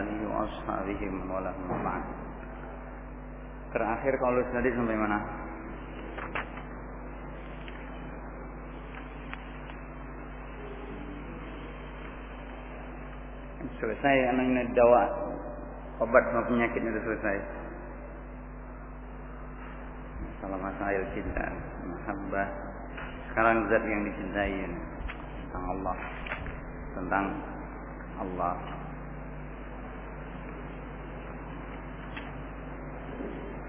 آله وأصحابه وله بعد Terakhir kalau tadi sampai mana? Selesai anaknya dawa obat sama penyakit itu selesai. Masalah masalah cinta, mahabbah. Sekarang zat yang dicintai tentang Allah, tentang Allah.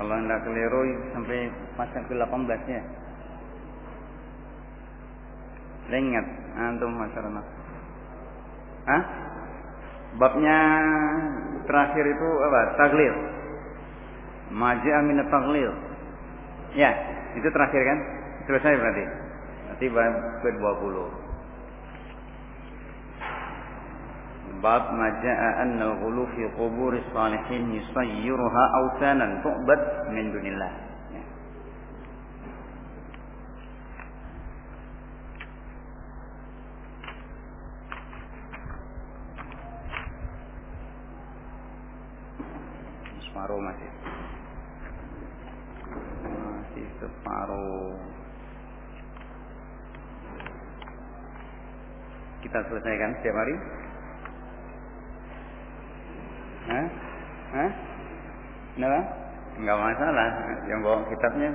Kalau anda keliru sampai pasal ke-18 ya. Ingat antum masyarakat. Hah? Babnya terakhir itu apa? Taglil. Maja min taglil. Ya, itu terakhir kan? Selesai berarti. Nanti bab ke-20. Bab maja'a anna al-ghulu fi qubur salihin yusayyiruha awsanan tu'bad min dunillah. separuh masih. Masih separuh. Kita selesaikan setiap hari Hah? Hah? Kenapa? Enggak masalah Yang bawa kitabnya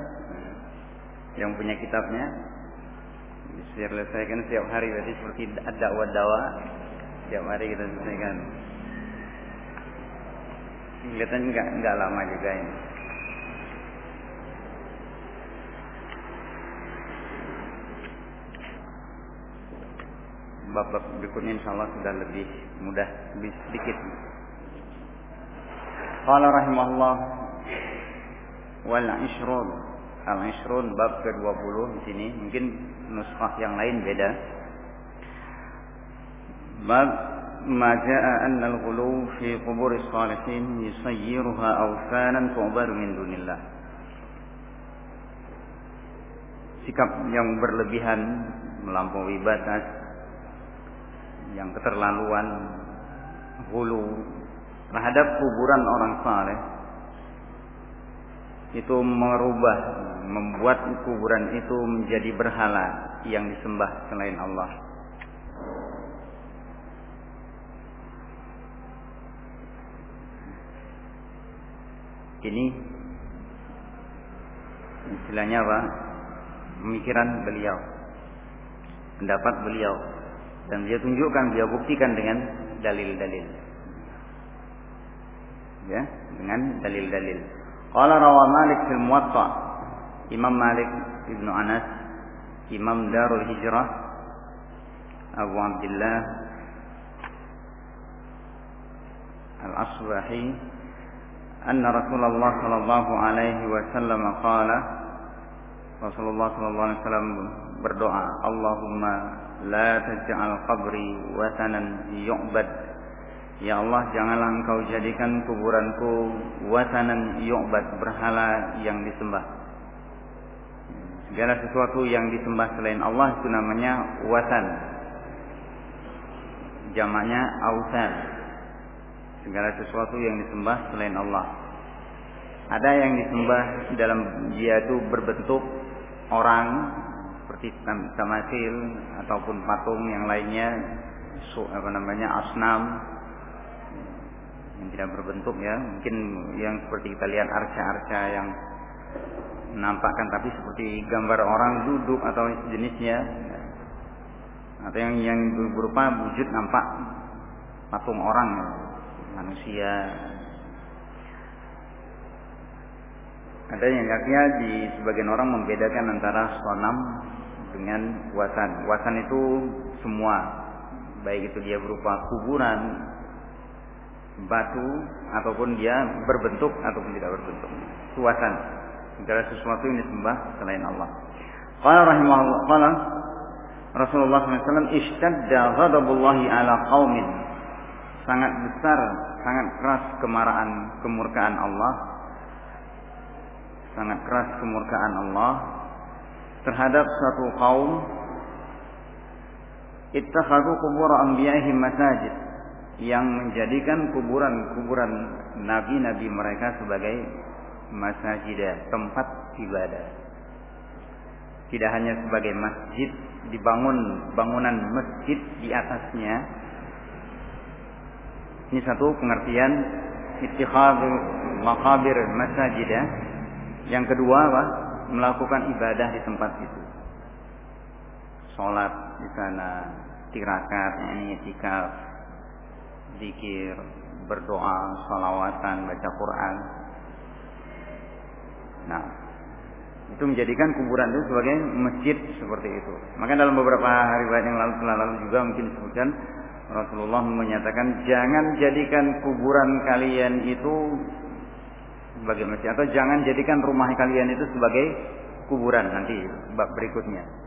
Yang punya kitabnya Bisa selesaikan setiap hari Berarti seperti ada dawa Setiap hari kita selesaikan Kelihatan enggak enggak lama juga ini. Bab-bab berikutnya insya Allah sudah lebih mudah, lebih sedikit. Qala rahimahullah wal ishrun al ishrun bab ke-20 di sini mungkin nuskah yang lain beda. Bab ما جاء أن الغلو في قبور الصالحين يصيرها أوثانا تعبد من دون الله sikap yang berlebihan melampaui batas yang keterlaluan hulu terhadap kuburan orang saleh itu merubah membuat kuburan itu menjadi berhala yang disembah selain Allah Ini istilahnya apa? Pemikiran beliau, pendapat beliau, dan dia tunjukkan, dia buktikan dengan dalil-dalil Ya, dengan dalil-dalil. Qala rawa Malik fil Muwatta. Imam Malik Ibnu Anas, Imam Darul Hijrah, Abu Abdullah Al-Asbahi أن رسول الله صلى الله عليه wasallam qala Rasulullah sallallahu alaihi wasallam berdoa Allahumma la taj'al qabri watanan yu'bad Ya Allah janganlah engkau jadikan kuburanku watanan yu'bad berhala yang disembah. Segala sesuatu yang disembah selain Allah itu namanya watan. Jamaknya ausan segala sesuatu yang disembah selain Allah. Ada yang disembah dalam dia itu berbentuk orang seperti tamasil ataupun patung yang lainnya apa namanya asnam yang tidak berbentuk ya mungkin yang seperti kita lihat arca-arca yang menampakkan tapi seperti gambar orang duduk atau jenisnya atau yang yang berupa wujud nampak patung orang manusia. Ada yang artinya di sebagian orang membedakan antara sonam dengan wasan. Wasan itu semua, baik itu dia berupa kuburan, batu, ataupun dia berbentuk ataupun tidak berbentuk. Itu wasan. Segala sesuatu yang disembah selain Allah. Qala rahimahullah, qala Rasulullah SAW ishtadda ghadabullahi ala qaumin sangat besar, sangat keras kemarahan, kemurkaan Allah. Sangat keras kemurkaan Allah terhadap satu kaum ittakhadhu qubur anbiya'ihim masajid yang menjadikan kuburan-kuburan nabi-nabi mereka sebagai masjid, tempat ibadah. Tidak hanya sebagai masjid dibangun bangunan masjid di atasnya. Ini satu pengertian ittikhad maqabir masajid ya. Yang kedua apa? Melakukan ibadah di tempat itu. Salat di sana, tirakat, ini itikaf, zikir, berdoa, salawatan, baca Quran. Nah, itu menjadikan kuburan itu sebagai masjid seperti itu. Maka dalam beberapa hari yang lalu telah lalu juga mungkin disebutkan Rasulullah menyatakan jangan jadikan kuburan kalian itu sebagai masjid atau jangan jadikan rumah kalian itu sebagai kuburan nanti bab berikutnya.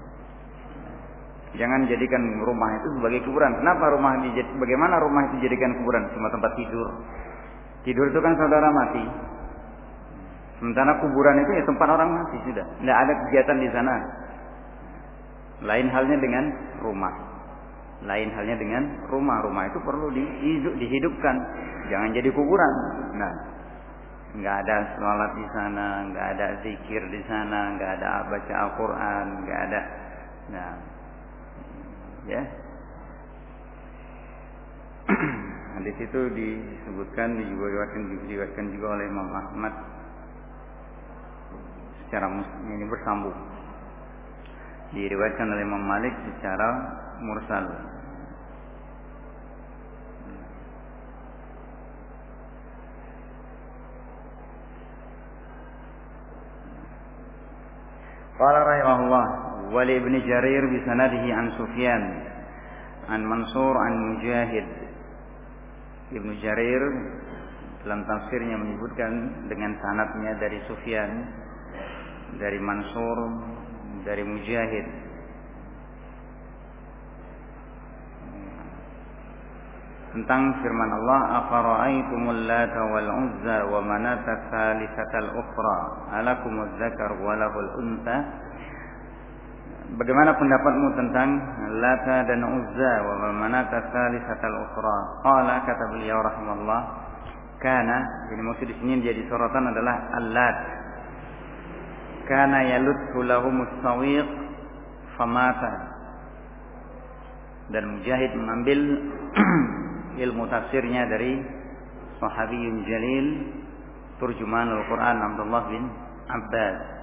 Jangan jadikan rumah itu sebagai kuburan. Kenapa rumah bagaimana rumah itu jadikan kuburan? Cuma tempat tidur. Tidur itu kan saudara mati. Sementara kuburan itu ya tempat orang mati sudah. Tidak ada kegiatan di sana. Lain halnya dengan rumah. Lain halnya dengan rumah. Rumah itu perlu dihidup, dihidupkan. Jangan jadi kuburan. Nah, nggak ada sholat di sana, nggak ada zikir di sana, nggak ada baca Al-Quran, nggak ada. Nah, ya. di situ disebutkan diriwayatkan diriwayatkan juga oleh Imam Ahmad secara ini bersambung diriwayatkan oleh Imam Malik secara mursal. Qala rahimahullah Jarir bi sanadihi an Sufyan an Mansur an Mujahid. Ibnu Jarir dalam tafsirnya menyebutkan dengan sanadnya dari Sufyan dari Mansur dari Mujahid. Tentang firman Allah afara'aitumul lata wal uzza wa manata salisatal ukhra? Alakumuz zakar wa lahul unta Bagaimana pendapatmu tentang Lata dan Uzza wa manata salisatal ukhra? Qala kata beliau rahimahullah Kana Jadi maksud di sini jadi sorotan adalah Al-Lat. Kana yaluthu lahum sawiq Famata. Dan Mujahid mengambil ilmu tafsirnya dari sahabiyun jalil turjuman Al-Quran Abdullah bin Abbas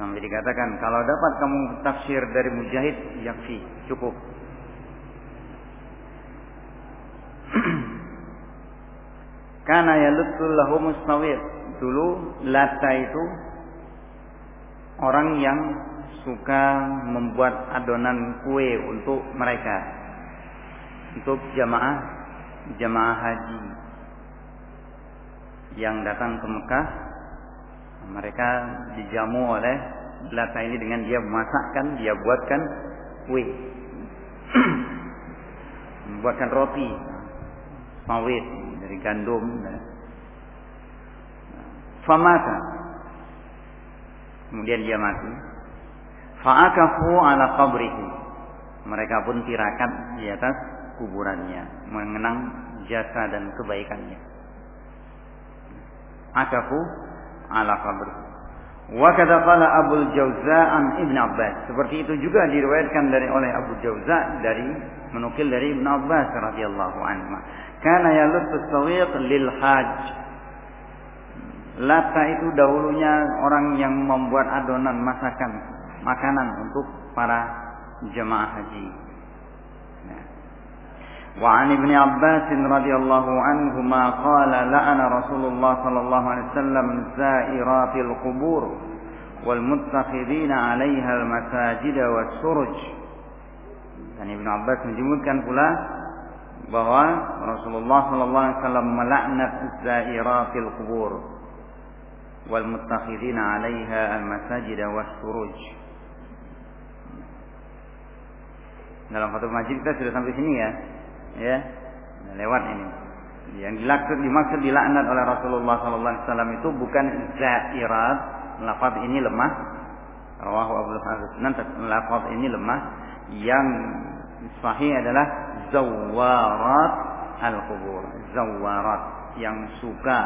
sampai dikatakan kalau dapat kamu tafsir dari Mujahid yakfi cukup. Karena ya lahu mustawir. Dulu lata itu orang yang suka membuat adonan kue untuk mereka. Untuk jamaah jamaah haji yang datang ke Mekah mereka dijamu oleh belaka ini dengan dia memasakkan dia buatkan kue membuatkan roti. Sawit dari gandum famata kemudian dia mati. Fa'akafu ala qabrihi. Mereka pun tirakat di atas kuburannya, mengenang jasa dan kebaikannya. Akafu ala qabr. Wa kadza qala Abu Jauza an Ibn Abbas. Seperti itu juga diriwayatkan dari oleh Abu Jauza dari menukil dari Ibn Abbas radhiyallahu anhu. Karena yaluttu sawiq lil hajj. Lata itu dahulunya orang yang membuat adonan masakan makanan untuk para jemaah haji. وعن ابن عباس رضي الله عنهما قال لعن رسول الله صلى الله عليه وسلم زائرات القبور والمتخذين عليها المساجد والسرج dan Ibn Abbas menyebutkan pula bahwa Rasulullah sallallahu alaihi wasallam melaknat zairatil qubur wal muttakhidina 'alaiha al masajid was suruj. Dalam satu majid kita sudah sampai sini ya ya. Lewat ini. Yang dimaksud dimaksud dilaknat oleh Rasulullah sallallahu alaihi wasallam itu bukan zairat lafaz ini lemah. Rawahu Abu Hasan lafaz ini lemah. Yang sahih adalah zawarat al-kubur. Zawarat. Yang suka,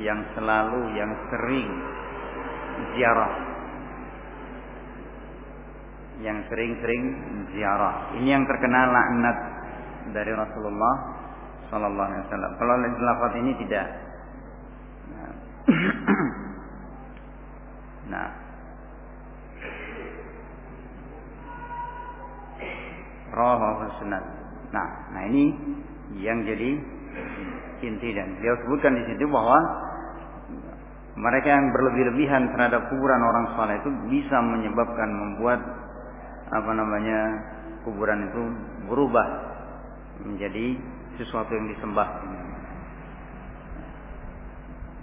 yang selalu, yang sering ziarah. Yang sering-sering ziarah. Ini yang terkena laknat dari Rasulullah Sallallahu Alaihi Wasallam. Kalau lafaz ini tidak. Nah. Rawahu Sunan. Nah, nah ini yang jadi inti dan dia sebutkan di situ bahwa mereka yang berlebih-lebihan terhadap kuburan orang soleh itu bisa menyebabkan membuat apa namanya kuburan itu berubah menjadi sesuatu yang disembah.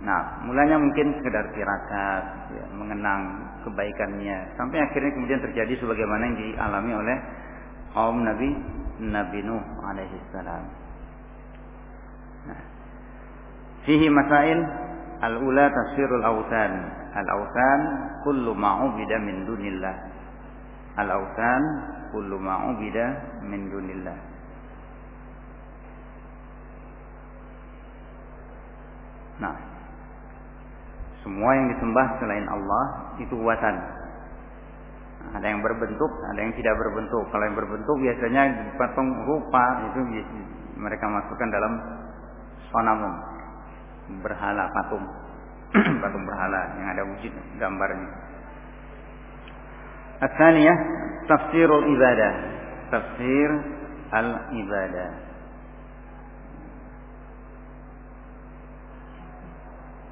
Nah, mulanya mungkin sekedar tirakat, ya, mengenang kebaikannya, sampai akhirnya kemudian terjadi sebagaimana yang dialami oleh kaum Nabi Nabi Nuh alaihi salam. Nah, fihi masail al-ula tafsirul awtan. Al-awtan kullu ma'ubida min dunillah. Al-awtan kullu ma'ubida min dunillah. Nah, semua yang disembah selain Allah itu watan. Ada yang berbentuk, ada yang tidak berbentuk. Kalau yang berbentuk biasanya patung rupa itu mereka masukkan dalam sonamun berhala patung patung berhala yang ada wujud gambarnya. Asalnya tafsirul ibadah. Tafsir al-ibadah.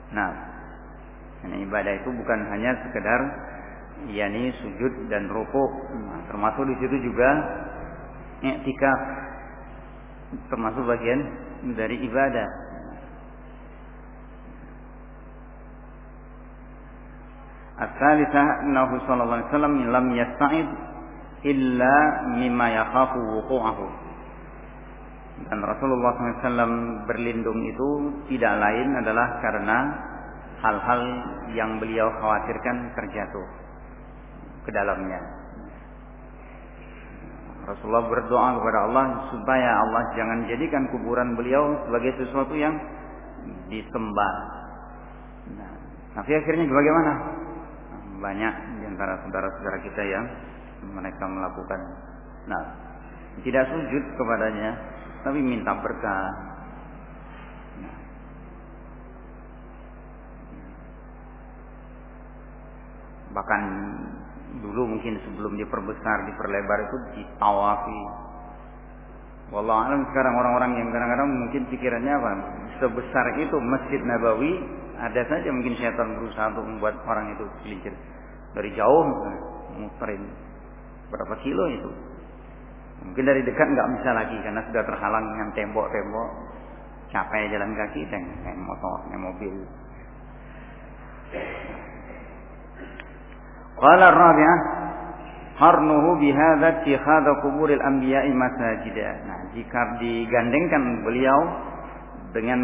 Nah, ini ibadah itu bukan hanya sekedar yakni sujud dan rukuk, nah, termasuk di situ juga i'tikaf termasuk bagian dari ibadah. As-salisah annahu sallallahu alaihi wasallam lam yasta'id illa mimma yakhafu wuqu'ahu. Dan Rasulullah SAW berlindung itu tidak lain adalah karena hal-hal yang beliau khawatirkan terjatuh ke dalamnya. Rasulullah berdoa kepada Allah supaya Allah jangan jadikan kuburan beliau sebagai sesuatu yang disembah. Nah, tapi akhirnya bagaimana? Banyak di antara saudara-saudara kita yang mereka melakukan. Nah, tidak sujud kepadanya, tapi minta berkah. Bahkan dulu mungkin sebelum diperbesar, diperlebar itu ditawafi. Wallah alam sekarang orang-orang yang kadang-kadang mungkin pikirannya apa? Sebesar itu Masjid Nabawi, ada saja mungkin syaitan berusaha untuk membuat orang itu gelincir. Dari jauh muterin berapa kilo itu Mungkin dari dekat nggak bisa lagi karena sudah terhalang dengan tembok-tembok. Capek jalan kaki dan naik motor, naik mobil. Qala rabi'ah harnuhu bihadza ittikhadha quburil anbiya'i masajida. Nah, jika digandengkan beliau dengan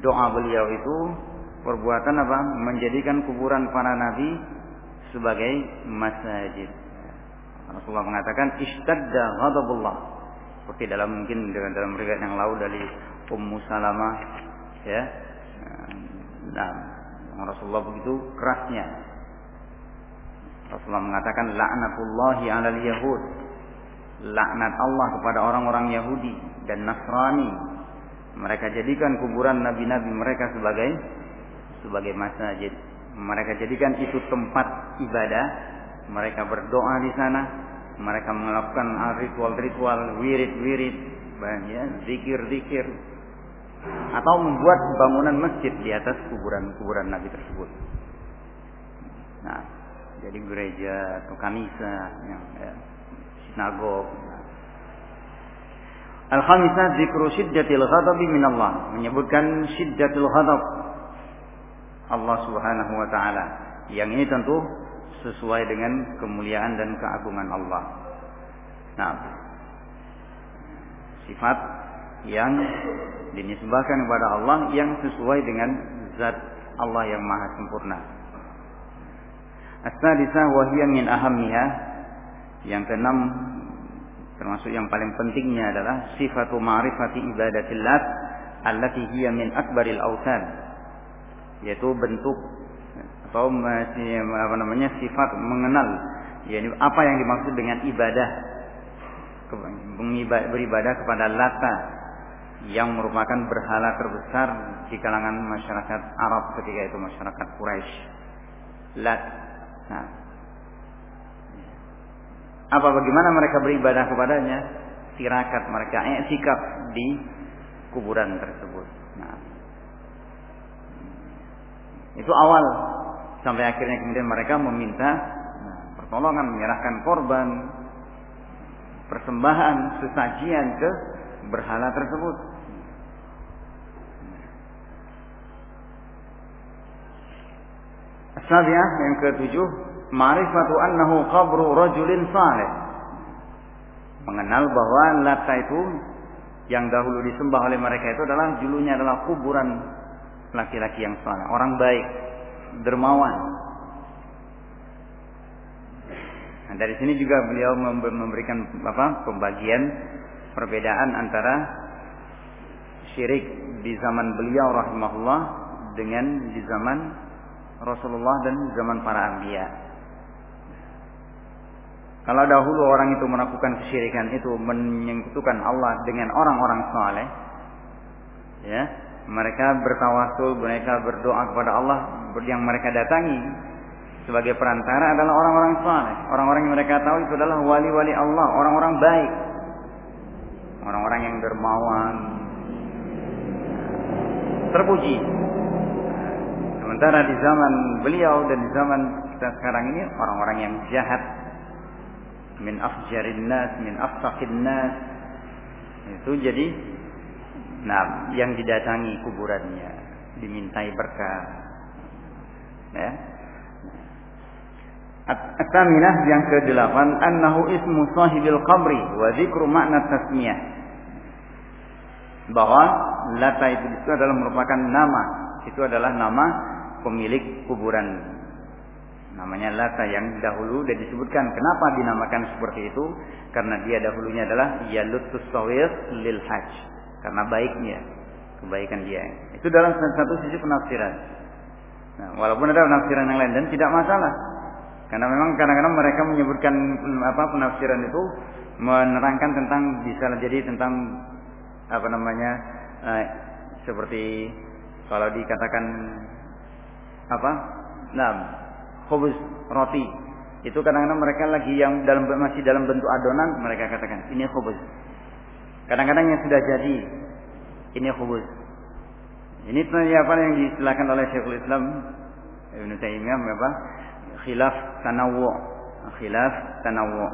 doa beliau itu perbuatan apa? Menjadikan kuburan para nabi sebagai masjid. Rasulullah mengatakan istadda ghadabullah. Seperti dalam mungkin dalam, dalam riwayat yang lalu dari Ummu Salamah ya. Nah, Rasulullah begitu kerasnya. Rasulullah mengatakan laknatullahi 'alal yahud. Laknat Allah kepada orang-orang Yahudi dan Nasrani. Mereka jadikan kuburan nabi-nabi mereka sebagai sebagai masjid. Mereka jadikan itu tempat ibadah mereka berdoa di sana, mereka melakukan ritual-ritual, wirid-wirid, ya, zikir-zikir, atau membuat bangunan masjid di atas kuburan-kuburan Nabi tersebut. Nah, jadi gereja atau kanisa, ya, ya, sinagog. Al-khamisah zikru syiddatil ghadabi min Allah. Menyebutkan syiddatil ghadab Allah subhanahu wa ta'ala. Yang ini tentu sesuai dengan kemuliaan dan keagungan Allah. Nah, sifat yang dinisbahkan kepada Allah yang sesuai dengan zat Allah yang maha sempurna. As-sadisah wa hiya min ahammiha. Yang keenam termasuk yang paling pentingnya adalah sifatu ma'rifati ibadatillah allati hiya min akbaril awsan yaitu bentuk atau apa namanya sifat mengenal yakni apa yang dimaksud dengan ibadah beribadah kepada Lata yang merupakan berhala terbesar di kalangan masyarakat Arab ketika itu masyarakat Quraisy. Lat. Nah. Apa bagaimana mereka beribadah kepadanya? Tirakat mereka, eh, sikap di kuburan tersebut. Nah. Itu awal sampai akhirnya kemudian mereka meminta nah, pertolongan, menyerahkan korban, persembahan, sesajian ke berhala tersebut. Sabiah yang ketujuh, ma'rifatu annahu qabru rajulin saleh. Mengenal bahwa Lata itu yang dahulu disembah oleh mereka itu adalah julunya adalah kuburan laki-laki yang saleh, orang baik, dermawan. Nah, dari sini juga beliau memberikan apa pembagian perbedaan antara syirik di zaman beliau rahimahullah dengan di zaman Rasulullah dan zaman para anbiya. Kalau dahulu orang itu melakukan kesyirikan itu menyekutukan Allah dengan orang-orang saleh, ya, mereka bertawasul, mereka berdoa kepada Allah yang mereka datangi sebagai perantara adalah orang-orang saleh, orang-orang yang mereka tahu itu adalah wali-wali Allah, orang-orang baik, orang-orang yang dermawan, terpuji. Sementara di zaman beliau dan di zaman kita sekarang ini orang-orang yang jahat, min afjarin nas, min afsakin nas, itu jadi nah yang didatangi kuburannya, dimintai berkah. Ya. At-taminah yang ke-8 annahu ismu sahibil qabri wa dzikru makna tasmiyah. Bahwa Lata itu, itu adalah merupakan nama. Itu adalah nama pemilik kuburan. Namanya Lata yang dahulu dan disebutkan kenapa dinamakan seperti itu? Karena dia dahulunya adalah Yalutus Sawir lil Hajj. Karena baiknya, kebaikan dia. Itu dalam satu sisi penafsiran. Nah, walaupun ada penafsiran yang lain dan tidak masalah karena memang kadang-kadang mereka menyebutkan apa penafsiran itu menerangkan tentang bisa jadi tentang apa namanya eh, seperti kalau dikatakan apa nah khubus roti itu kadang-kadang mereka lagi yang dalam masih dalam bentuk adonan mereka katakan ini khubus kadang-kadang yang sudah jadi ini khubus ini apa yang diistilahkan oleh Syekhul Islam Ibnu Taimiyah apa? Khilaf tanawu khilaf tanawu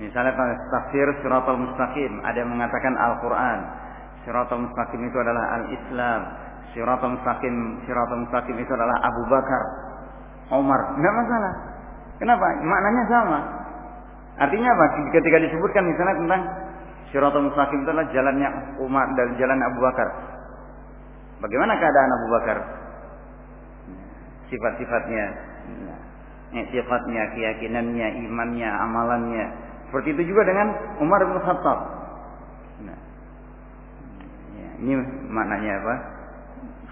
misalnya tafsir siratal mustaqim ada yang mengatakan Al-Qur'an. Siratal mustaqim itu adalah al-Islam. Siratal mustaqim siratal mustaqim itu adalah Abu Bakar Umar enggak masalah. Kenapa? Maknanya sama. Artinya apa? Ketika disebutkan misalnya tentang siratal mustaqim itu adalah jalannya Umar dan jalan Abu Bakar bagaimana keadaan Abu Bakar sifat-sifatnya Iktiqatnya, keyakinannya, imannya, amalannya. Seperti itu juga dengan Umar bin Khattab. Nah, ya, ini maknanya apa?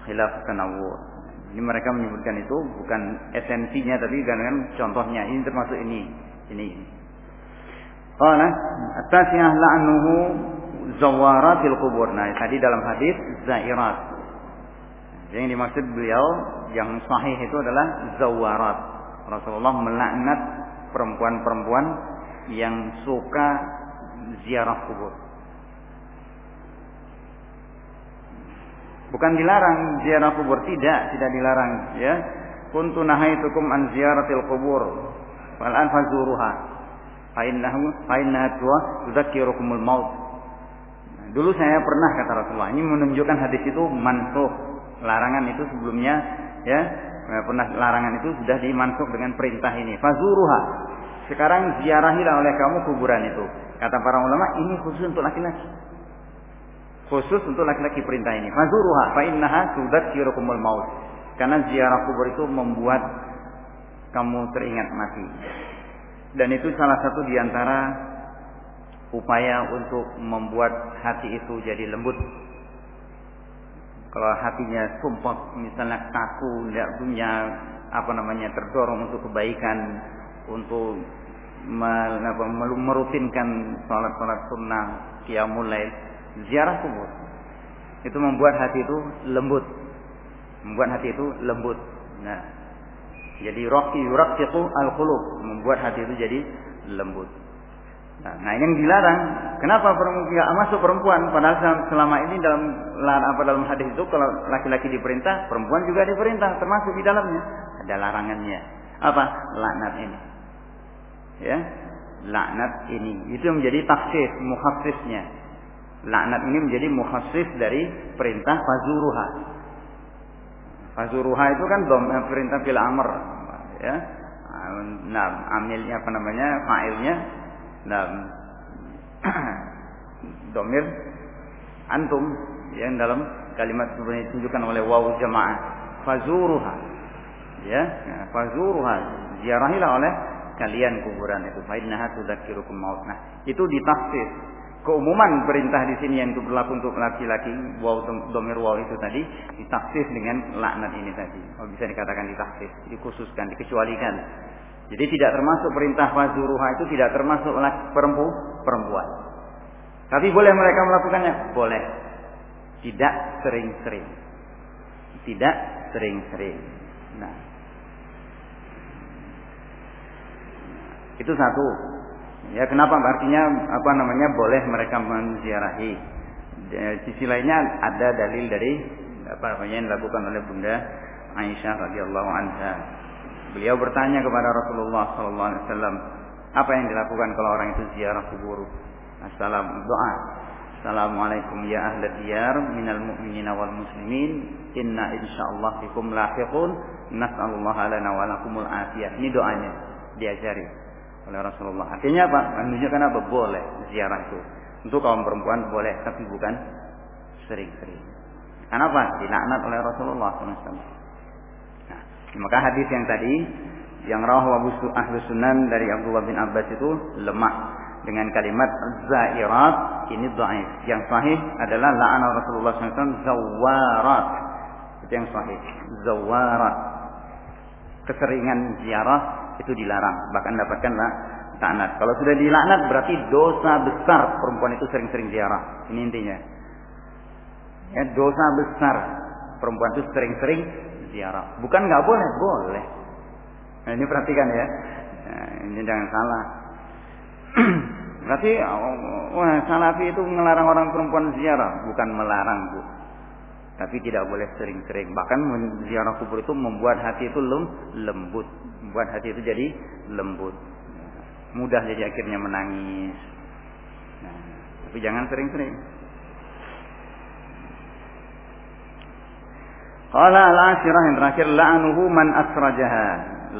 Khilaf tanawwu. Ini mereka menyebutkan itu bukan esensinya tapi dengan contohnya. Ini termasuk ini. Ini. Qala at-tasiyah la'nuhu zawaratil kubur. Nah, tadi dalam hadis zairat. Yang dimaksud beliau yang sahih itu adalah zawarat Rasulullah melaknat perempuan-perempuan yang suka ziarah kubur. Bukan dilarang ziarah kubur, tidak, tidak dilarang, ya. Kuntu nahaitukum an ziyaratil kubur. Wal an fazuruha. Fa innahu fa innaha tudzakkirukumul maut. Dulu saya pernah kata Rasulullah, ini menunjukkan hadis itu mansuh. Larangan itu sebelumnya ya Eh, pernah larangan itu sudah dimansuk dengan perintah ini. Fazuruha. Sekarang ziarahilah oleh kamu kuburan itu. Kata para ulama, ini khusus untuk laki-laki. Khusus untuk laki-laki perintah ini. Fazuruha fa innaha tudzakirukumul maut. Karena ziarah kubur itu membuat kamu teringat mati. Dan itu salah satu di antara upaya untuk membuat hati itu jadi lembut. Kalau hatinya sumpah, misalnya kaku, tidak punya apa namanya terdorong untuk kebaikan, untuk merutinkan sholat-sholat sunnah, qiyamul lail, ziarah kubur. Itu membuat hati itu lembut. Membuat hati itu lembut. Nah, jadi raqi yuraqqiqu al-qulub, membuat hati itu jadi lembut. Nah, nah ini yang dilarang. Kenapa perempuan masuk perempuan? Padahal selama ini dalam apa dalam hadis itu kalau laki-laki diperintah, perempuan juga diperintah, termasuk di dalamnya ada larangannya. Apa? Laknat ini. Ya, laknat ini. Itu menjadi taksis, muhassisnya. Laknat ini menjadi muhassis dari perintah fazuruha. Fazuruha itu kan dom, eh, perintah fil amr, ya. Nah, amilnya apa namanya? Fa'ilnya Nah, domir antum yang dalam kalimat sebenarnya ditunjukkan oleh wawu jamaah. Fazuruha ya, ya fazuruha ziarahilah oleh kalian kuburan itu. Fa innaha tudzakirukum maut. Nah itu ditafsir keumuman perintah di sini yang berlaku untuk laki-laki wawu domir wawu itu tadi ditafsir dengan laknat ini tadi oh, bisa dikatakan ditafsir dikhususkan dikecualikan jadi tidak termasuk perintah fazuruha itu tidak termasuk perempuan. Tapi boleh mereka melakukannya? Boleh. Tidak sering-sering. Tidak sering-sering. Nah. Itu satu. Ya kenapa artinya apa namanya boleh mereka menziarahi. Sisi lainnya ada dalil dari apa namanya yang dilakukan oleh Bunda Aisyah radhiyallahu anha Beliau bertanya kepada Rasulullah wasallam, apa yang dilakukan kalau orang itu ziarah kubur? Assalam doa. Assalamualaikum ya ahli diyar minal mu'minina wal muslimin inna insyaallah bikum lahiqun nas'alullaha lana wa lakumul afiyah. Ini doanya diajari oleh Rasulullah. Artinya apa? Menunjukkan apa? Boleh ziarah itu. Untuk kaum perempuan boleh, tapi bukan sering-sering. Kenapa? Dilaknat oleh Rasulullah SAW. Maka hadis yang tadi yang rawah Abu Ahlu Sunan dari Abdullah bin Abbas itu lemah dengan kalimat zairat ini dhaif. Yang sahih adalah la'ana Rasulullah SAW zawarat. Itu yang sahih. Zawarat. Keseringan ziarah itu dilarang. Bahkan dapatkanlah taknat. Kalau sudah dilaknat berarti dosa besar perempuan itu sering-sering ziarah. Ini intinya. Ya, dosa besar perempuan itu sering-sering ziarah. Bukan nggak boleh, boleh. Nah, ini perhatikan ya. Nah, ini jangan salah. Berarti wah, salafi itu melarang orang perempuan ziarah, bukan melarang, Bu. Tapi tidak boleh sering-sering. Bahkan ziarah kubur itu membuat hati itu lem, lembut, membuat hati itu jadi lembut. Mudah jadi akhirnya menangis. Nah, tapi jangan sering-sering. Qala al-asyirah yang terakhir la'anuhu man asrajaha.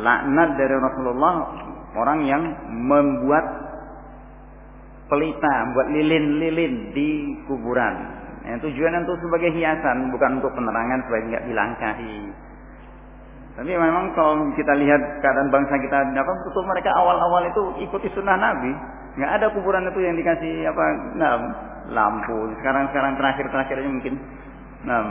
Laknat dari Rasulullah orang yang membuat pelita, membuat lilin-lilin di kuburan. Yang tujuan itu sebagai hiasan, bukan untuk penerangan supaya tidak dilangkahi. Tapi memang kalau kita lihat keadaan bangsa kita, apa betul mereka awal-awal itu ikuti sunnah Nabi. Nggak ada kuburan itu yang dikasih apa, nah, lampu. Sekarang-sekarang terakhir-terakhirnya mungkin, nah,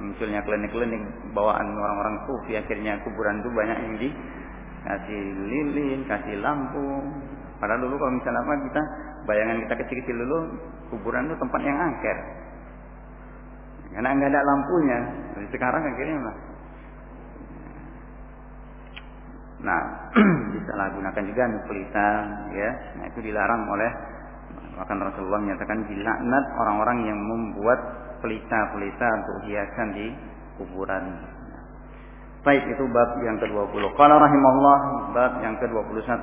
munculnya klinik-klinik bawaan orang-orang sufi akhirnya kuburan itu banyak yang dikasih lilin, kasih lampu. Padahal dulu kalau misalnya apa kita bayangan kita kecil-kecil dulu kuburan itu tempat yang angker. Karena nggak ada lampunya. Jadi sekarang akhirnya. Nah, bisa lah gunakan juga pelita, ya. Nah itu dilarang oleh bahkan Rasulullah menyatakan dilaknat orang-orang yang membuat pelita-pelita untuk hiasan di kuburan. Baik itu bab yang ke-20. Qala rahimahullah bab yang ke-21.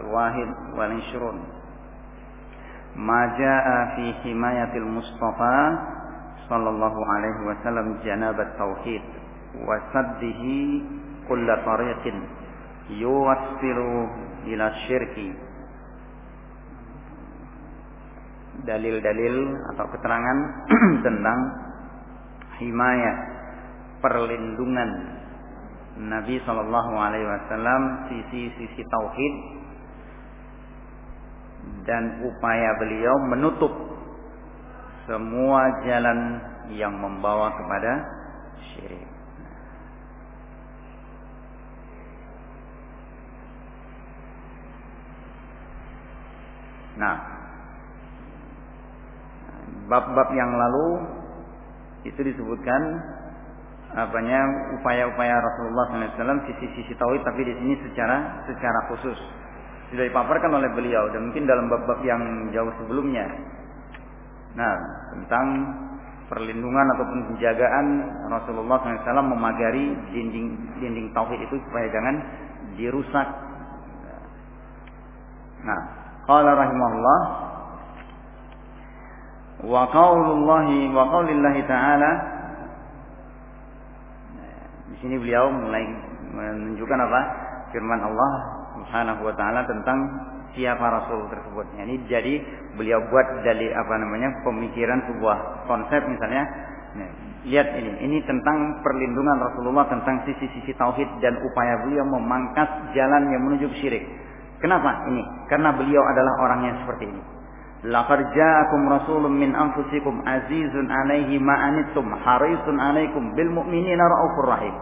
Al-Wahid wal Ishrun. Ma jaa fi himayatil Mustafa sallallahu alaihi wasallam janabat tauhid wa saddihi kulla tariqin yuwassilu ila syirki. Dalil-dalil atau keterangan tentang himayah perlindungan Nabi Shallallahu Alaihi Wasallam sisi-sisi tauhid dan upaya beliau menutup semua jalan yang membawa kepada syirik. Nah, bab-bab yang lalu itu disebutkan apanya upaya-upaya Rasulullah SAW sisi-sisi tauhid tapi di sini secara secara khusus sudah dipaparkan oleh beliau dan mungkin dalam bab-bab yang jauh sebelumnya. Nah tentang perlindungan ataupun penjagaan Rasulullah SAW memagari dinding dinding tauhid itu supaya jangan dirusak. Nah, qala rahimahullah wa qaulullahi wa qaulillahi ta'ala di sini beliau mulai menunjukkan apa? Firman Allah Subhanahu wa taala tentang siapa rasul tersebut. Ini jadi beliau buat dari apa namanya? pemikiran sebuah konsep misalnya Nah, lihat ini, ini tentang perlindungan Rasulullah tentang sisi-sisi tauhid dan upaya beliau memangkas jalan yang menuju syirik. Kenapa ini? Karena beliau adalah orang yang seperti ini. Laqad ja'akum rasulun min anfusikum azizun 'alaihi ma anittum harisun 'alaikum bil mu'minina raufur rahim.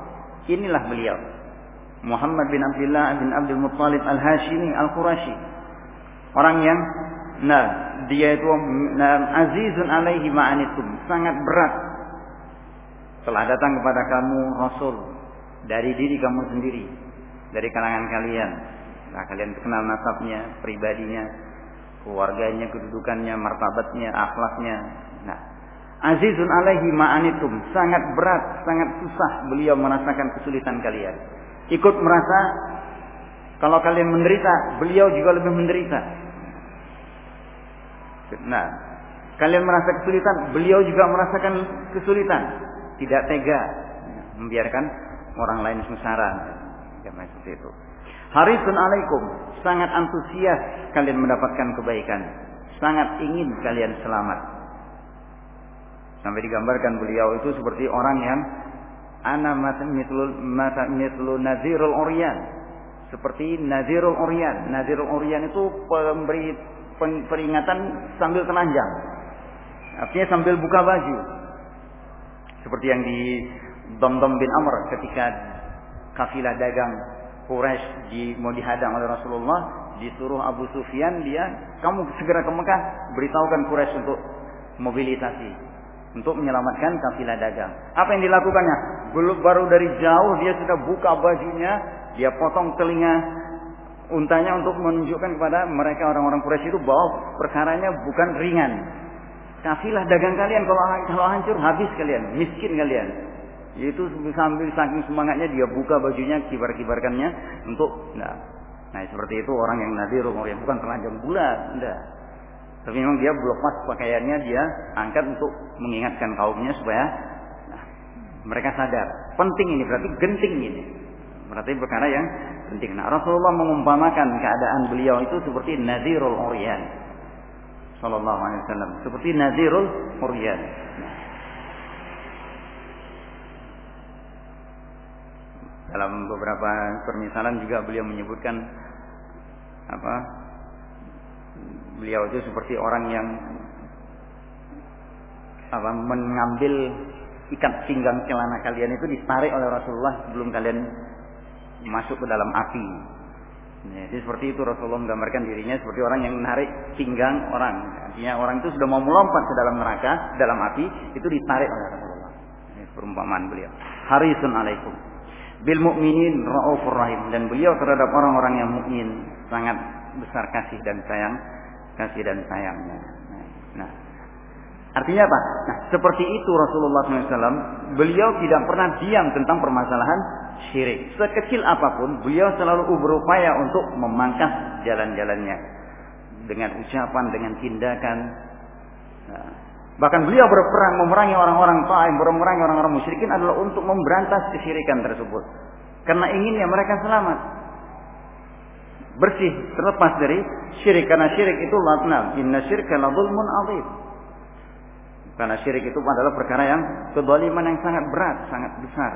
Inilah beliau. Muhammad bin Abdullah bin Abdul Muttalib Al-Hashimi Al-Qurashi. Orang yang nah, dia itu nah, azizun 'alaihi ma anittum, sangat berat telah datang kepada kamu rasul dari diri kamu sendiri, dari kalangan kalian. Nah, kalian kenal nasabnya, pribadinya, keluarganya, kedudukannya, martabatnya, akhlaknya. Nah, azizun alaihi ma'anitum, sangat berat, sangat susah beliau merasakan kesulitan kalian. Ikut merasa kalau kalian menderita, beliau juga lebih menderita. Nah, kalian merasa kesulitan, beliau juga merasakan kesulitan. Tidak tega membiarkan orang lain sengsara. Ya, seperti itu. Harisun alaikum, sangat antusias kalian mendapatkan kebaikan, sangat ingin kalian selamat. Sampai digambarkan beliau itu seperti orang yang ana mithlul mithlul nazirul oryan. Seperti nazirul oryan. Nazirul oryan itu pemberi peringatan sambil telanjang. Artinya sambil buka baju. Seperti yang di Domdom bin Amr ketika kafilah dagang Quraisy di mau dihadang oleh Rasulullah, disuruh Abu Sufyan dia, kamu segera ke Mekah, beritahukan Quraisy untuk mobilisasi untuk menyelamatkan kafilah dagang. Apa yang dilakukannya? Belum baru dari jauh dia sudah buka bajunya, dia potong telinga untanya untuk menunjukkan kepada mereka orang-orang Quraisy itu bahwa perkaranya bukan ringan. Kafilah dagang kalian kalau kalau hancur habis kalian, miskin kalian. Yaitu sambil saking semangatnya dia buka bajunya, kibar-kibarkannya untuk nah, nah seperti itu orang yang nadir yang bukan telanjang bulat, enggak. Tapi memang dia lepas pakaiannya dia angkat untuk mengingatkan kaumnya supaya nah, mereka sadar. Penting ini berarti genting ini. Berarti perkara yang penting. Nah, Rasulullah mengumpamakan keadaan beliau itu seperti Nadirul Uryan. Sallallahu alaihi wasallam. Seperti Nadirul Uryan. Dalam beberapa permisalan juga beliau menyebutkan apa? Beliau itu seperti orang yang apa mengambil ikat pinggang celana kalian itu ditarik oleh Rasulullah sebelum kalian masuk ke dalam api. Ya, jadi seperti itu Rasulullah menggambarkan dirinya seperti orang yang menarik pinggang orang. Artinya orang itu sudah mau melompat ke dalam neraka, dalam api, itu ditarik oleh Rasulullah. Ini perumpamaan beliau. Harisun alaikum bil mu'minin raufur rahim dan beliau terhadap orang-orang yang mukmin sangat besar kasih dan sayang kasih dan sayangnya. Nah, artinya apa? Nah, seperti itu Rasulullah SAW, beliau tidak pernah diam tentang permasalahan syirik. Sekecil apa pun, beliau selalu berupaya untuk memangkas jalan-jalannya dengan ucapan, dengan tindakan. Nah, Bahkan beliau berperang memerangi orang-orang Taif, memerangi orang-orang musyrikin adalah untuk memberantas kesyirikan tersebut. Karena inginnya mereka selamat. Bersih, terlepas dari syirik. Karena syirik itu latnam. Inna syirka la zulmun azim. Karena syirik itu adalah perkara yang kedoliman yang sangat berat, sangat besar.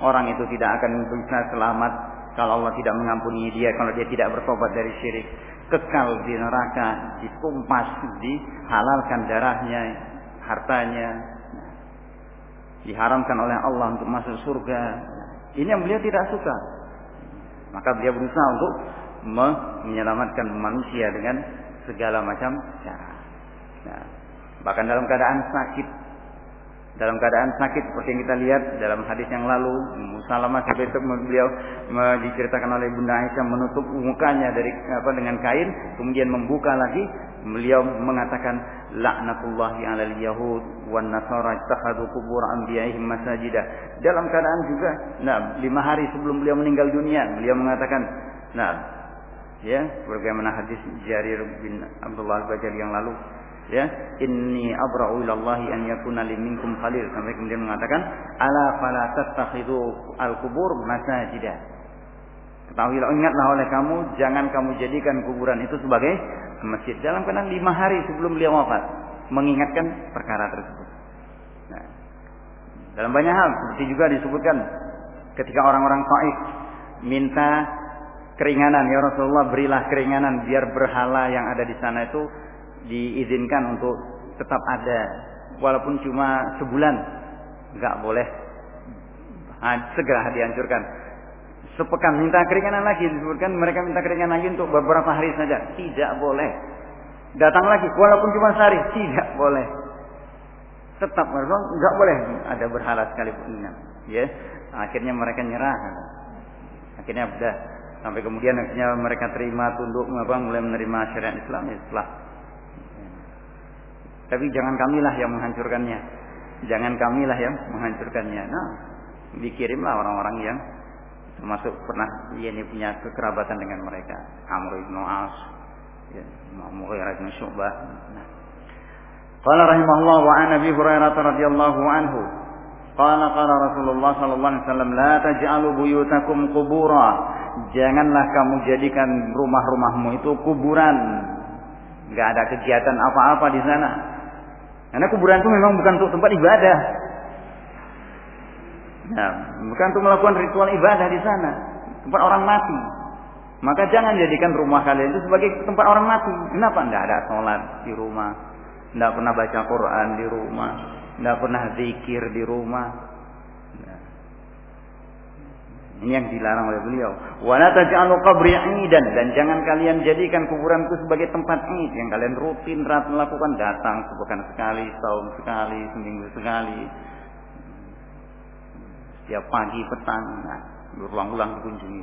Orang itu tidak akan bisa selamat kalau Allah tidak mengampuni dia kalau dia tidak bertobat dari syirik kekal di neraka ditumpas dihalalkan darahnya hartanya diharamkan oleh Allah untuk masuk surga ini yang beliau tidak suka maka beliau berusaha untuk menyelamatkan manusia dengan segala macam cara. Nah, bahkan dalam keadaan sakit. Dalam keadaan sakit seperti yang kita lihat dalam hadis yang lalu Musalamah sampai itu beliau diceritakan oleh Bunda Aisyah menutup mukanya dari apa dengan kain kemudian membuka lagi. Beliau mengatakan laknatullahi alal yahud wan nasara ittakhadhu qubur anbiya'ihim masajidah dalam keadaan juga nah lima hari sebelum beliau meninggal dunia beliau mengatakan nah ya bagaimana hadis Jarir bin Abdullah Al-Bajali yang lalu? Ya inni abra'u ilallahi an yakuna li minkum khalil. Sampai kemudian mengatakan ala fala tattakhidu al-qubur masajida. Ketahuilah ingatlah oleh kamu jangan kamu jadikan kuburan itu sebagai masjid. Dalam keadaan lima hari sebelum beliau wafat mengingatkan perkara tersebut. Nah, dalam banyak hal seperti juga disebutkan ketika orang-orang Taif minta keringanan. Ya Rasulullah berilah keringanan biar berhala yang ada di sana itu diizinkan untuk tetap ada. Walaupun cuma sebulan nggak boleh. Segera dihancurkan. Sepekan minta keringanan lagi disebutkan mereka minta keringanan lagi untuk beberapa hari saja. Tidak boleh. Datang lagi walaupun cuma sehari tidak boleh. Tetap nggak boleh ada berhala sekalipun. Ya akhirnya mereka nyerah. Akhirnya sudah sampai kemudian akhirnya mereka terima tunduk apa mulai menerima syariat Islam ya setelah tapi jangan kamilah yang menghancurkannya. Jangan kamilah yang menghancurkannya. Nah, dikirimlah orang-orang yang termasuk pernah dia ini punya kekerabatan dengan mereka. Amr ibn As, ya, Mughirah bin Syu'bah. Nah. Qala rahimahullah wa an Abi Hurairah radhiyallahu anhu Qala qala Rasulullah sallallahu alaihi wasallam la taj'alu buyutakum qubura. Janganlah kamu jadikan rumah-rumahmu itu kuburan. Enggak ada kegiatan apa-apa di sana. Karena kuburan itu memang bukan untuk tempat ibadah. Nah, bukan untuk melakukan ritual ibadah di sana. Tempat orang mati. Maka jangan jadikan rumah kalian itu sebagai tempat orang mati. Kenapa? Tidak ada sholat di rumah. Tidak pernah baca Quran di rumah. Tidak pernah zikir di rumah. Ini yang dilarang oleh beliau. Wala taj'alu qabri 'idan dan jangan kalian jadikan kuburanku sebagai tempat id yang kalian rutin rat melakukan datang sepekan sekali, tahun sekali, seminggu sekali. Setiap pagi petang nah, berulang-ulang dikunjungi.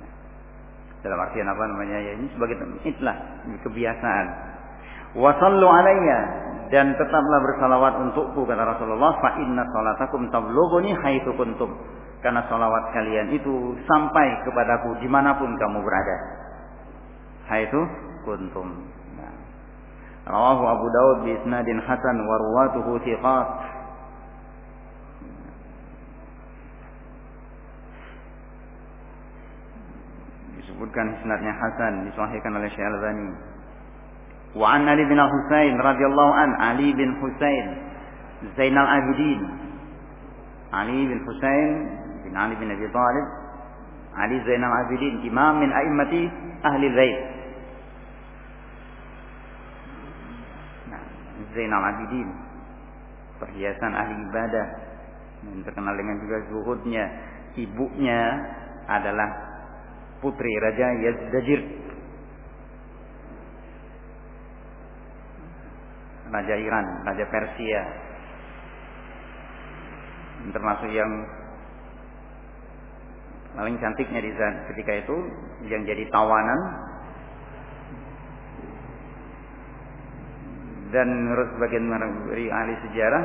Nah, dalam artian apa namanya ya ini sebagai itulah kebiasaan. Wasallu alayya dan tetaplah bersalawat untukku kata Rasulullah fa inna salatakum tablughuni haitsu kuntum karena salawat kalian itu sampai kepadaku di mana pun kamu berada. Haitu kuntum. Nah. Rawahu Abu Daud bi isnadin hasan wa ruwatuhu thiqat. Disebutkan isnadnya hasan disahihkan oleh Syekh Al-Albani. Wa an Ali bin Husain radhiyallahu an Ali bin Husain Zainal Abidin Ali bin Husain Ali bin Abi Thalib Ali Zainal Abidin imam min a'immati ahli bait nah, Zainal Abidin perhiasan ahli ibadah yang terkenal dengan juga zuhudnya ibunya adalah putri Raja Yazdajir. Raja Iran, Raja Persia. Termasuk yang paling cantiknya di ketika itu yang jadi tawanan. Dan menurut sebagian dari ahli sejarah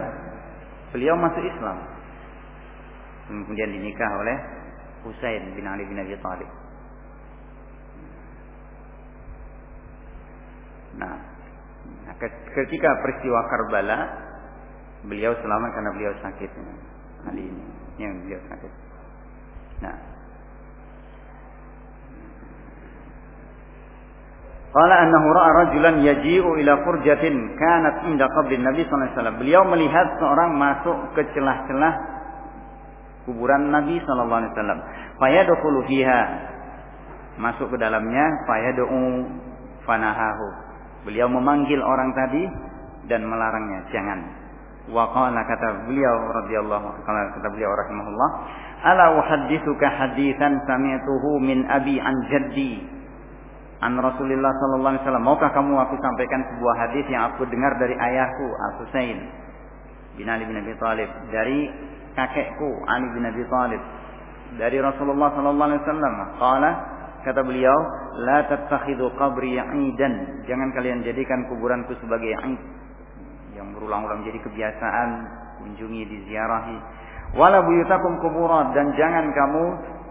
beliau masuk Islam. Kemudian dinikah oleh Husain bin Ali bin Abi Thalib. Nah, nah ketika peristiwa Karbala beliau selamat karena beliau sakit. Ali ini yang beliau sakit. Nah Qala annahu ra'a rajulan yaji'u ila furjatin kanat inda qabri Nabi sallallahu alaihi wasallam. Beliau melihat seorang masuk ke celah-celah kuburan Nabi sallallahu alaihi wasallam. Fayadkhulu fiha. Masuk ke dalamnya fayad'u fanahahu. Beliau memanggil orang tadi dan melarangnya, jangan. Wa qala kata beliau radhiyallahu kata beliau rahimahullah, "Ala uhadditsuka haditsan sami'tuhu min abi an jaddi an Rasulullah sallallahu alaihi wasallam. Maukah kamu aku sampaikan sebuah hadis yang aku dengar dari ayahku Al-Husain bin Ali bin Abi Thalib dari kakekku Ali bin Abi Thalib dari Rasulullah sallallahu alaihi wasallam. Qala kata beliau, "La tattakhidu qabri 'idan." Jangan kalian jadikan kuburanku sebagai 'id yang berulang-ulang jadi kebiasaan kunjungi diziarahi. Wala buyutakum kuburat dan jangan kamu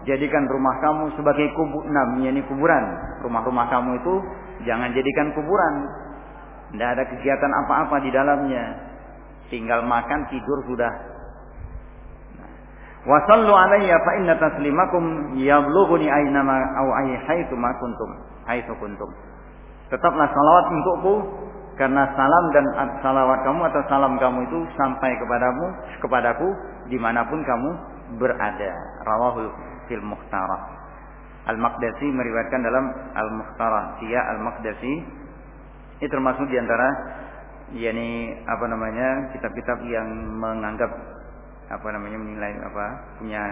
jadikan rumah kamu sebagai kubur namanya ini kuburan. Rumah-rumah kamu itu jangan jadikan kuburan. Tidak ada kegiatan apa-apa di dalamnya. Tinggal makan, tidur sudah. Wasallu alayya fa inna taslimakum yablughuni aynama aw haitsu ma kuntum. Haitsu kuntum. Tetaplah salawat untukku karena salam dan salawat kamu atau salam kamu itu sampai kepadamu kepadaku di mana pun kamu berada. Rawahul fil Mukhtarah. Al-Maqdasi meriwayatkan dalam Al-Mukhtarah. Dia Al-Maqdasi ini termasuk di antara yakni apa namanya kitab-kitab yang menganggap apa namanya menilai apa punya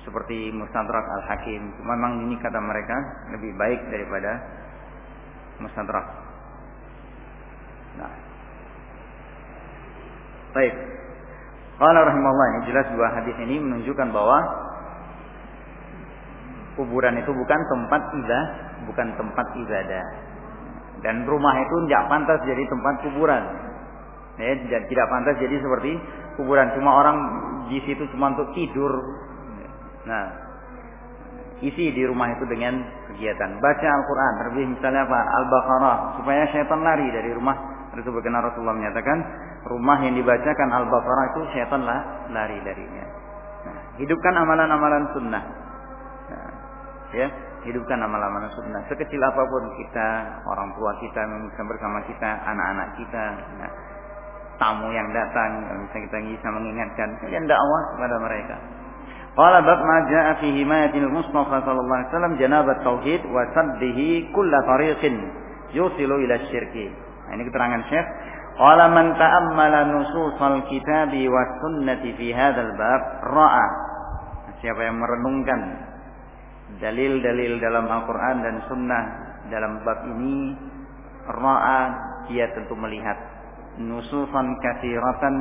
seperti Mustadrak Al-Hakim. Memang ini kata mereka lebih baik daripada Mustadrak. Nah. Baik. Qala rahimahullah ini jelas dua hadis ini menunjukkan bahwa kuburan itu bukan tempat ibadah, bukan tempat ibadah. Dan rumah itu tidak pantas jadi tempat kuburan. Ya, tidak pantas jadi seperti kuburan. Cuma orang di situ cuma untuk tidur. Nah, isi di rumah itu dengan kegiatan baca Al-Quran. Terlebih misalnya apa? Al-Baqarah supaya syaitan lari dari rumah. Itu bagaimana Rasulullah menyatakan rumah yang dibacakan Al-Baqarah itu syaitan lah lari darinya. Nah, hidupkan amalan-amalan sunnah ya hidupkan amal-amal sunnah sekecil apa pun kita orang tua kita bersama kita anak-anak kita nah, tamu yang datang bisa kita bisa mengingatkan kalian dakwah kepada mereka Qala bab ma jaa fi himayatil Mustafa sallallahu alaihi wasallam janabat tauhid wa saddihi kulla tariqin yusilu ila syirki. Nah, ini keterangan Syekh. Qala man ta'ammala nususal kitabi wa sunnati fi hadzal bab ra'a. Siapa yang merenungkan dalil-dalil dalam Al-Quran dan Sunnah dalam bab ini ra'a dia tentu melihat. Nususan kathiratan